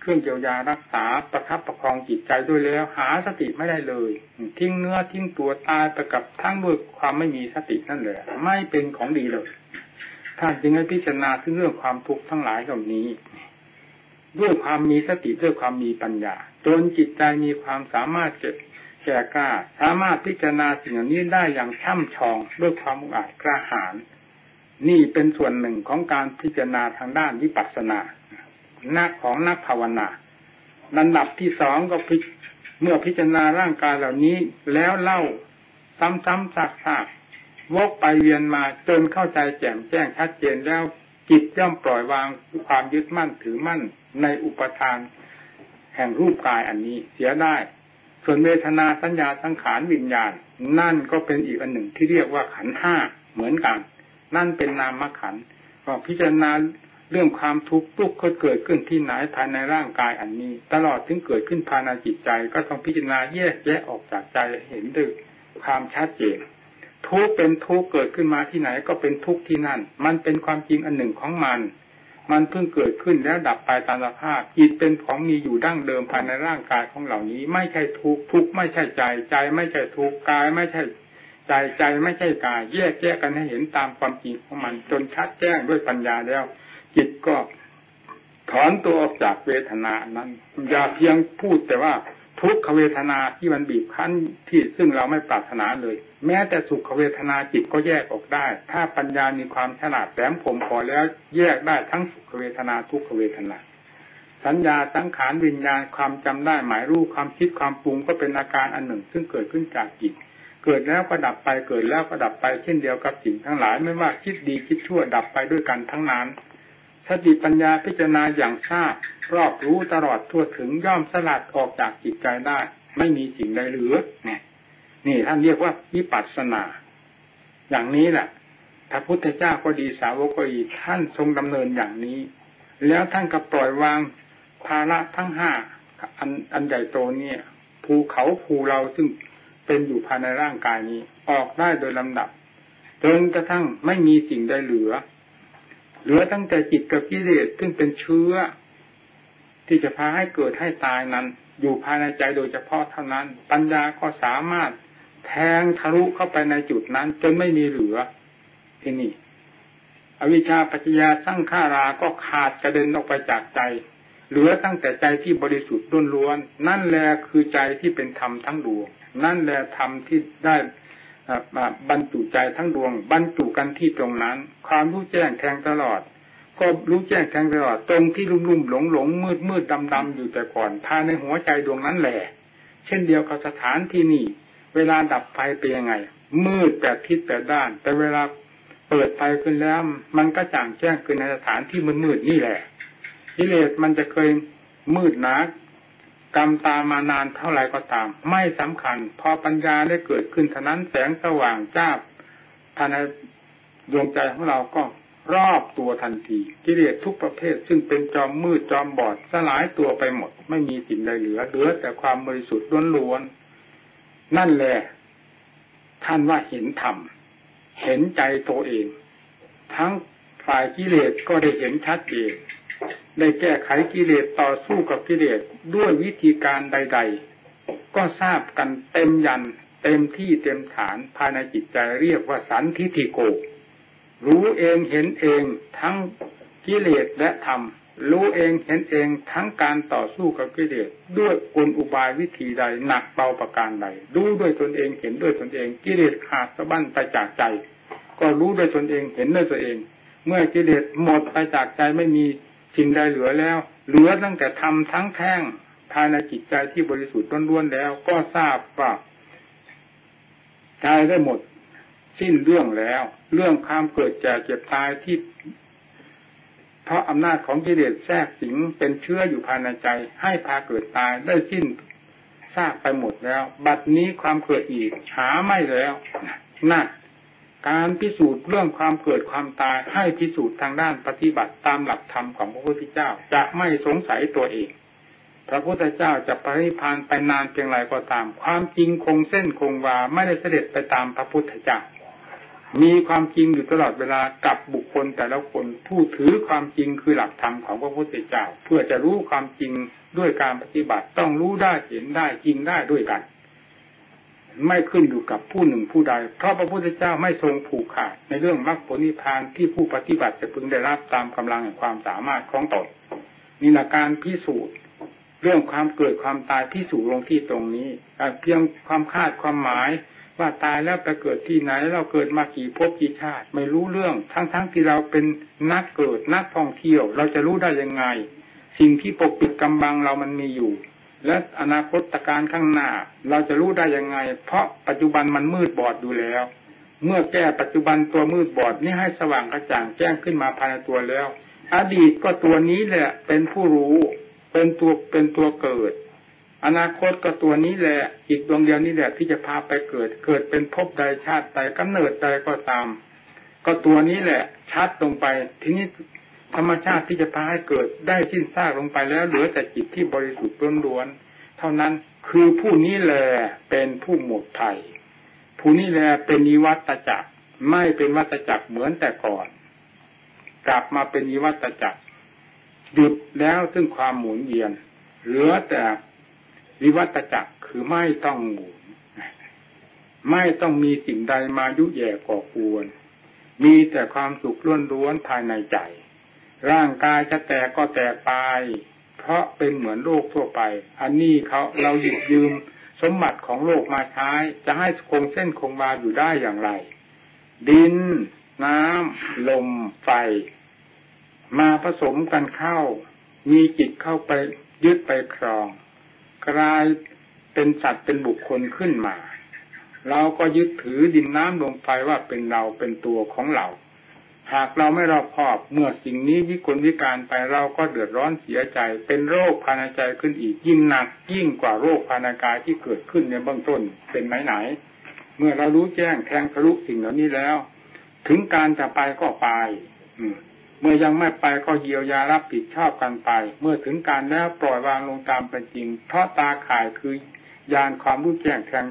เครื่องเยียวยารักษาประคับประคองจิตใจด้วยแล้ว หาสติไม่ได้เลย ทิ้งเนื้อทิ้งตัวตายไปกับทั้งด้วยความไม่มีสตินั่นแหละไม่เป็นของดีเลยท่านจึงให้พิจารณาถึงเรื่องความทุกข์ทั้งหลายเหล่านี้ด้วยความมีสติด้วยความมีปัญญาจนจิตใจมีความสามารถเก็บ แก่กล้า สามารถพิจารณาสิ่งเหล่านี้ได้อย่างช่ำชองด้วยความอุอาจกล้าหาญนี่เป็นส่วนหนึ่งของการพิจารณาทางด้านวิปัสสนานักของนักภาวนาลำดับที่สองก็พิเมื่อพิจารณาร่างกายเหล่านี้แล้วเล่าซ้ำๆซากๆวกไปเวียนมาจนเข้าใจแจ่มแจ้งชัดเจนแล้วจิตย่อมปล่อยวางความยึดมั่นถือมั่นในอุปทาน แห่งรูปกายอันนี้เสียได้ ส่วนเวทนาสัญญาสังขารวิญญาณ นั่นก็เป็นอีกอันหนึ่งที่เรียกว่าขันห้าเหมือนกัน นั่นเป็นนามขันก็พิจารณาเรื่องความทุกข์ทุกข์เกิดขึ้นที่ไหนภายในร่างกายอันนี้ ตลอดถึงเกิดขึ้นภายในจิตใจ ก็ต้องพิจารณาแยกแยะออกจากใจเห็นด้วยความชัดเจนทุกเป็นทุกเกิดขึ้นมาที่ไหนก็เป็นทุกที่นั่น มันเป็นความจริงอันหนึ่งของมัน มันเพิ่งเกิดขึ้นแล้วดับไปตามสภาพจิตเป็นของมีอยู่ดั้งเดิมภายในร่างกายของเหล่านี้ ไม่ใช่ทุกทุกไม่ใช่ใจ ใจไม่ใช่ทุกกายไม่ใช่ใจใจไม่ใช่กายแยกแยกกันให้เห็นตามความจริงของมัน จนชัดแจ้งด้วยปัญญาแล้ว จิตก็ถอนตัวออกจากเวทนานั้น อย่าเพียงพูดแต่ว่า ทุกขเวทนาที่มันบีบคั้นที่ซึ่งเราไม่ปรารถนาเลย แม้แต่สุขเวทนาจิตก็แยกออกได้ ถ้าปัญญามีความฉลาดแหลมคมพอแล้วแยกได้ทั้งสุขเวทนาทุกขเวทนา สัญญาสังขารวิญญาณความจำได้หมายรู้ความคิดความปรุงก็เป็นอาการอันหนึ่ง ซึ่งเกิดขึ้นจากจิตเกิดแล้วก็ดับไปเกิดแล้วก็ดับไปเช่นเดียวกับสิ่งทั้งหลาย ไม่ว่าคิดดีคิดชั่วดับไปด้วยกันทั้งนั้น สติปัญญาพิจารณาอย่างทราบรอบรู้ตลอดทั่วถึงย่อมสลัดออกจากจิตใจได้ ไม่มีสิ่งใดเหลือเนี่ยนี่ท่านเรียกว่าวิปัสสนา อย่างนี้แหละพระพุทธเจ้าก็ดีสาวกก็ดีท่านทรงดำเนินอย่างนี้ แล้วท่านก็ปล่อยวางภาระทั้งห้าอันอันใหญ่โตเนี่ยภูเขาภูเราซึ่งเป็นอยู่ภายในร่างกายนี้ ออกได้โดยลำดับจนกระทั่งไม่มีสิ่งใดเหลือ เหลือตั้งแต่จิตกับกิเลสซึ่งเป็นเชื้อ ที่จะพาให้เกิดให้ตายนั้น อยู่ภายในใจโดยเฉพาะเท่านั้น ปัญญาก็สามารถแทงทะลุเข้าไปในจุดนั้น จนไม่มีเหลือที่นี่ อวิชชาปัจจยาสร้างขาราก็ขาดกระเด็นออกไปจากใจ เหลือตั้งแต่ใจที่บริสุทธิ์ล้วนๆนั่นแหละคือใจที่เป็นธรรมทั้งดวงนั่นแหละธรรมที่ได้ บรรจุใจทั้งดวง บรรจุกันที่ตรงนั้น ความรู้แจ้งแทงตลอด ก็รู้แจ้งแทงตลอด ตรงที่ลุ่มลุ่มหลงหลงมืดมืดดำดำอยู่แต่ก่อนภายในหัวใจดวงนั้นแหละเช่นเดียวกับสถานที่นี่ เวลาดับไฟเป็นยังไง มืดแต่ทิศแต่ด้าน แต่เวลาเปิดไฟขึ้นแล้ว มันก็จ่างแจ้งขึ้นในสถานที่มืดมืดนี่แหละกิเลสมันจะเคยมืดหนาก รรมตามมานานเท่าไรก็ตาม ไม่สำคัญ พอปัญญาได้เกิดขึ้นเท่านั้นแสงสว่างจ้าภายในดวงใจของเราก็รอบตัวทันทีกิเลสทุกประเภท ซึ่งเป็นจอมมืดจอมบอดสลายตัวไปหมด ไม่มีสิ่งใดเหลือเหลือแต่ความบริสุทธิ์ล้วนๆนั่นแหละ ท่านว่าเห็นธรรมเห็นใจตัวเอง ทั้งฝ่ายกิเลสก็ได้เห็นชัดเจน ได้แก้ไขกิเลสต่อสู้กับกิเลสด้วยวิธีการใด ๆ ก็ทราบกันเต็มยันเต็มที่เต็มฐานภายในจิตใจเรียกว่าสันทิฏฐิโก รู้เองเห็นเองทั้งกิเลสและธรรม รู้เองเห็นเองทั้งการต่อสู้กับกิเลสด้วยกลอุบายวิธีใดหนักเบาประการใดรู้ด้วยตนเองเห็นด้วยตนเองกิเลสขาดสะบั้นไปจากใจ ก็รู้ด้วยตนเองเห็นด้วยตัวเอง เมื่อกิเลสหมดไปจากใจไม่มี สิ่งใดเหลือแล้ว เหลือตั้งแต่ทำทั้งแท่งภายในจิตใจที่บริสุทธิ์ล้วนๆแล้ว ก็ทราบว่าใจได้หมด สิ้นเรื่องแล้ว เรื่องความเกิดแก่เจ็บตายที่ เพราะอำนาจของกิเลสแทรกสิงเป็นเชื้ออยู่ภายในใจ ให้พาเกิดตายได้สิ้นทราบไปหมดแล้ว บัดนี้ความเกิดอีกหาไม่แล้วนั่น การพิสูจน์เรื่องความเกิดความตายให้พิสูจน์ทางด้านปฏิบัติตามหลักธรรมของพระพุทธเจ้าจะไม่สงสัยตัวเอง พระพุทธเจ้าจะปริพานไปนานเพียงไรก็ตาม ความจริงคงเส้นคงวาไม่ได้เสด็จไปตามพระพุทธเจ้า มีความจริงอยู่ตลอดเวลากับบุคคลแต่ละคนผู้ถือความจริงคือหลักธรรมของพระพุทธเจ้า เพื่อจะรู้ความจริงด้วยการปฏิบัติต้องรู้ได้เห็นได้จริงได้ด้วยกัน ไม่ขึ้นอยู่กับผู้หนึ่งผู้ใด เพราะพระพุทธเจ้าไม่ทรงผูกขาดในเรื่องมรรคผลนิพพานที่ผู้ปฏิบัติจะพึงได้รับตามกำลังแห่งความสามารถของตนนี่แหละการพิสูจน์ เรื่องความเกิดความตายพิสูจน์ลงที่ตรงนี้เพียงความคาดความหมายว่าตายแล้วไปเกิดที่ไหนเราเกิดมากี่ภพกี่ชาติ ไม่รู้เรื่อง ทั้งๆทที่เราเป็นนักเกิดนักท่องเที่ยว เราจะรู้ได้ยังไง สิ่งที่ปกปิดกำบังเรามันมีอยู่ และอนาคตการข้างหน้า เราจะรู้ได้ยังไง เพราะปัจจุบันมันมืดบอดอยู่แล้ว เมื่อแก้ปัจจุบันตัวมืดบอดนี่ให้สว่างกระจ่างแจ้งขึ้นมาภายในตัวแล้ว อดีตก็ตัวนี้แหละเป็นผู้รู้ เป็นตัวเป็นตัวเกิด อนาคตก็ตัวนี้แหละจิตดวงเดียวนี้แหละที่จะพาไปเกิด เกิดเป็นภพใดชาติใดกำเนิดใดก็ตาม ก็ตัวนี้แหละชัดลงไปทีนี้ ธรรมชาติที่จะพาให้เกิดได้สิ้นซากลงไปแล้วเหลือแต่จิตที่บริสุทธิ์ล้วนๆเท่านั้นคือผู้นี้แหละเป็นผู้หมดภัยผู้นี้แหละเป็นนิวัตจักรไม่เป็นวัตจักรเหมือนแต่ก่อน กลับมาเป็นนิวัตจักรหยุดแล้วซึ่งความหมุนเวียน เหลือแต่วิวัตจักรคือไม่ต้องหมุนไม่ต้องมีสิ่งใดมายุแย่ก่อกวน มีแต่ความสุขล้วนๆภายในใจ ร่างกายจะแตกก็แตกไป เพราะเป็นเหมือนโลกทั่วไป อันนี้เขาเราหยิบยืมสมบัติของโลกมาใช้ จะให้คงเส้นคงวาอยู่ได้อย่างไร ดิน น้ำ ลม ไฟ มาผสมกันเข้า มีจิตเข้าไปยึดไปครอง กลายเป็นสัตว์เป็นบุคคลขึ้นมา เราก็ยึดถือดินน้ำลมไฟว่าเป็นเราเป็นตัวของเรา หากเราไม่รอบคอบเมื่อสิ่งนี้วิกลวิการไปเราก็เดือดร้อนเสียใจ เป็นโรคภายในใจขึ้นอีกยิ่งหนัก ยิ่งกว่าโรคภายในกายที่เกิดขึ้นในเบื้องต้นเป็นไหนไหน เมื่อเรารู้แจ้งแทงทะลุสิ่งเหล่านี้แล้ว ถึงการจะไปก็ไป อืมเมื่อยังไม่ไปก็เยียวยารับผิดชอบกันไป เมื่อถึงการแล้วปล่อยวางลงตามเป็นจริง เพราะตาข่ายคือยานความรู้แจ้งแทง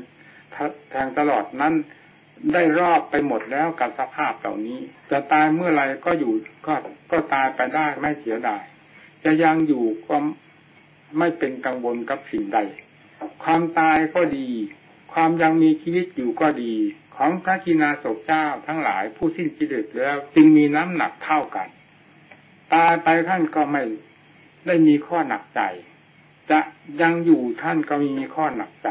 แทงตลอดนั้น ได้รอบไปหมดแล้วกับสภาพเหล่านี้จะตายเมื่อไรก็อยู่ก็ก็ตายไปได้ไม่เสียดายจะยังอยู่ก็ไม่เป็นกังวลกับสิ่งใด ความตายก็ดี ความยังมีชีวิตอยู่ก็ดี ของพระกินาศเจ้าทั้งหลายผู้สิ้นกิเลสแล้วจึงมีน้ำหนักเท่ากัน ตายไปท่านก็ไม่ได้มีข้อหนักใจ จะยังอยู่ท่านก็มีข้อหนักใจ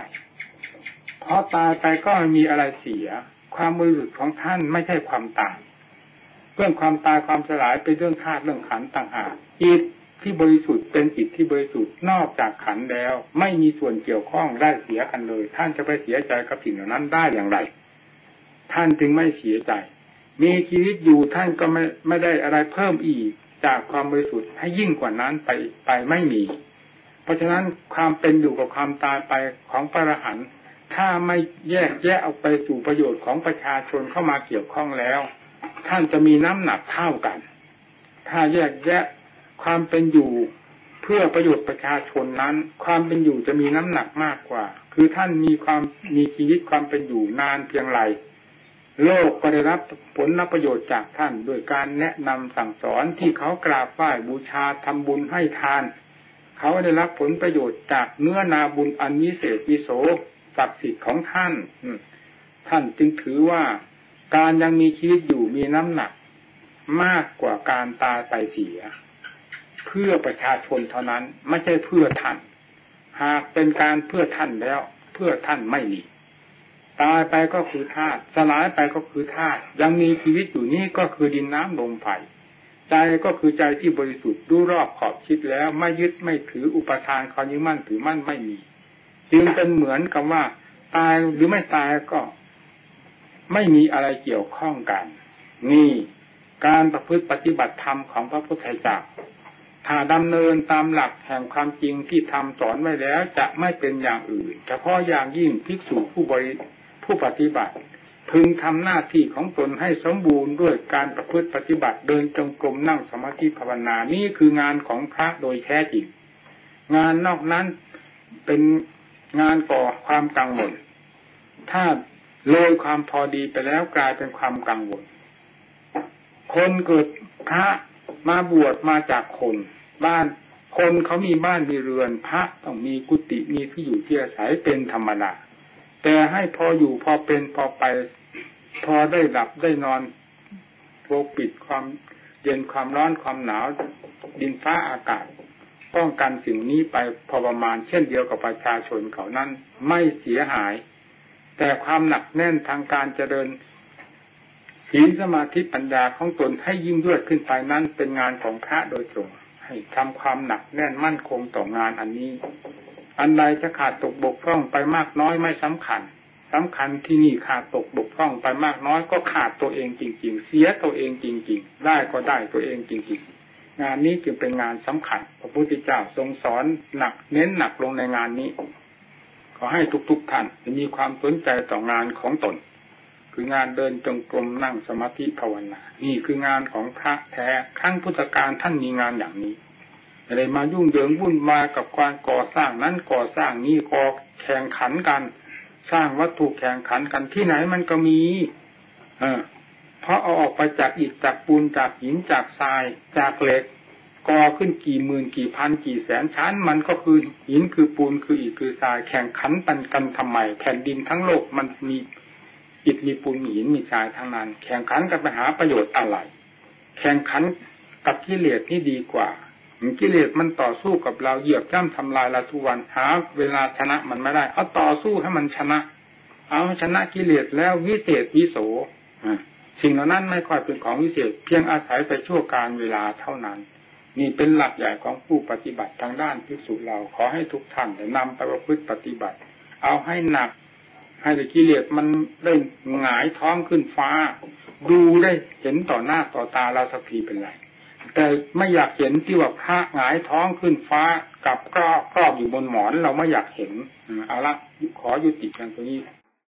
เพราะตายไปก็ไม่มีอะไรเสีย ความบริสุทธิ์ของท่านไม่ใช่ความตายเรื่องความตายความสลายเป็นเรื่องธาตุเรื่องขันต่างหากจิตที่บริสุทธิ์เป็นจิตที่บริสุทธิ์นอกจากขันแล้ว ไม่มีส่วนเกี่ยวข้องได้เสียกันเลย ท่านจะไปเสียใจกับสิ่งเหล่านั้นได้อย่างไร ท่านจึงไม่เสียใจ มีชีวิตอยู่ท่านก็ไม่ไม่ได้อะไรเพิ่มอีกจากความบริสุทธิ์ให้ยิ่งกว่านั้นไปไปไม่มี เพราะฉะนั้นความเป็นอยู่กับความตายไปของพระอรหันต์ ถ้าไม่แยกแยะออกไปสู่ประโยชน์ของประชาชนเข้ามาเกี่ยวข้องแล้ว ท่านจะมีน้ำหนักเท่ากัน ถ้าแยกแยะความเป็นอยู่เพื่อประโยชน์ประชาชนนั้น ความเป็นอยู่จะมีน้ำหนักมากกว่า คือท่านมีความมีชีวิตความเป็นอยู่นานเพียงไรโลกก็ได้รับผลรับประโยชน์จากท่านโดยการแนะนำสั่งสอนที่เขากราบไหว้บูชาทำบุญให้ทาน เขาได้รับผลประโยชน์จากเนื้อนาบุญอันวิเศษวิโส ศักดิ์สิทธิ์ของท่านท่านจึงถือว่าการยังมีชีวิตอยู่มีน้ำหนัก มากกว่าการตายไปเสีย เพื่อประชาชนเท่านั้นไม่ใช่เพื่อท่าน หากเป็นการเพื่อท่านแล้ว เพื่อท่านไม่มีตายไปก็คือธาตุสลายไปก็คือธาตุยังมีชีวิตอยู่นี่ก็คือดินน้ำลมไฟใจก็คือใจที่บริสุทธิ์ดูรอบขอบชิดแล้วไม่ยึดไม่ถืออุปทานคอยยึดมั่นถือมั่นไม่มี จึงเป็นเหมือนกับว่า ตายหรือไม่ตายก็ ไม่มีอะไรเกี่ยวข้องกัน นี่การประพฤติปฏิบัติธรรมของพระพุทธเจ้าถ้าดำเนินตามหลักแห่งความจริงที่ทำสอนไว้แล้วจะไม่เป็นอย่างอื่น เฉพาะอย่างยิ่งภิกษุผู้บริผู้ปฏิบัติ พึงทำหน้าที่ของตนให้สมบูรณ์ด้วยการประพฤติปฏิบัติเดินจงกรมนั่งสมาธิภาวนานี่คืองานของพระโดยแท้จริงงานนอกนั้นเป็น งานก่อความกังวลถ้าเลยความพอดีไปแล้วกลายเป็นความกังวล คนเกิดพระมาบวชมาจากคน บ้านคนเขามีบ้านมีเรือนพระต้องมีกุฏิมีที่อยู่ที่อาศัยเป็นธรรมดาแต่ให้พออยู่พอเป็นพอไป พอได้หลับได้นอนโปกปิดความเย็นความร้อนความหนาว ดินฟ้าอากาศ ป้องกันสิ่งนี้ไปพอประมาณเช่นเดียวกับประชาชนเขานั้น ไม่เสียหาย แต่ความหนักแน่นทางการเจริญศีลสมาธิปัญญาของตนให้ยิ่งยวดขึ้นไปนั้นเป็นงานของพระโดยตรง ให้ทำความหนักแน่นมั่นคงต่องานอันนี้ อันใดจะขาดตกบกพร่องไปมากน้อยไม่สำคัญสำคัญที่นี่ขาดตกบกพร่องไปมากน้อยก็ขาดตัวเองจริง ๆ เสียตัวเองจริง ๆ ได้ก็ได้ตัวเองจริง ๆ งานนี้จึงเป็นงานสำคัญพระพุทธเจ้าทรงสอนหนักเน้นหนักลงในงานนี้ ขอให้ทุกๆท่านมีความสนใจต่องานของตน คืองานเดินจงกรมนั่งสมาธิภาวนา นี่คืองานของพระแท้ครั้งพุทธกาลท่านมีงานอย่างนี้อะไรมายุ่งเหยิงวุ่นวายกับการก่อสร้างนั้นก่อสร้างนี้ก่อแข่งขันกัน สร้างวัตถุแข่งขันกันที่ไหนมันก็มี เออ เพราะเอาออกไปจากอิฐจากปูนจากหินจากทราย จากเหล็กก่อขึ้นกี่หมื่นกี่พันกี่แสนชั้น มันก็คือหินคือปูนคืออิฐคือทรายแข่งขันกันกันทำไมแผ่นดินทั้งโลกมันมีอิฐมีปูนมีหินมีทรายทั้งนั้น แข่งขันกันไปหาประโยชน์อะไร แข่งขันกับกิเลสนี่ดีกว่ากิเลสมันต่อสู้กับเราเหยียบย่ำทำลายเราทุกวันหาเวลาชนะมันไม่ได้ เอาต่อสู้ให้มันชนะ เอาชนะกิเลสแล้ววิเศษวิโสอะ สิ่งเหล่านั้นไม่ค่อยเป็นของวิเศษเพียงอาศัยไปชั่วการเวลาเท่านั้น นี่เป็นหลักใหญ่ของผู้ปฏิบัติทางด้านพิสูจน์เราขอให้ทุกท่านได้นำไปประพฤติปฏิบัติ เอาให้หนัก ให้กิเลสมันได้หงายท้องขึ้นฟ้า ดูได้เห็นต่อหน้าต่อตาเราสักทีเป็นไรแต่ไม่อยากเห็นที่ว่าพระหงายท้องขึ้นฟ้ากับกรอบกรอบอยู่บนหมอนเราไม่อยากเห็นเอาละขอยุติเพียงตัวนี้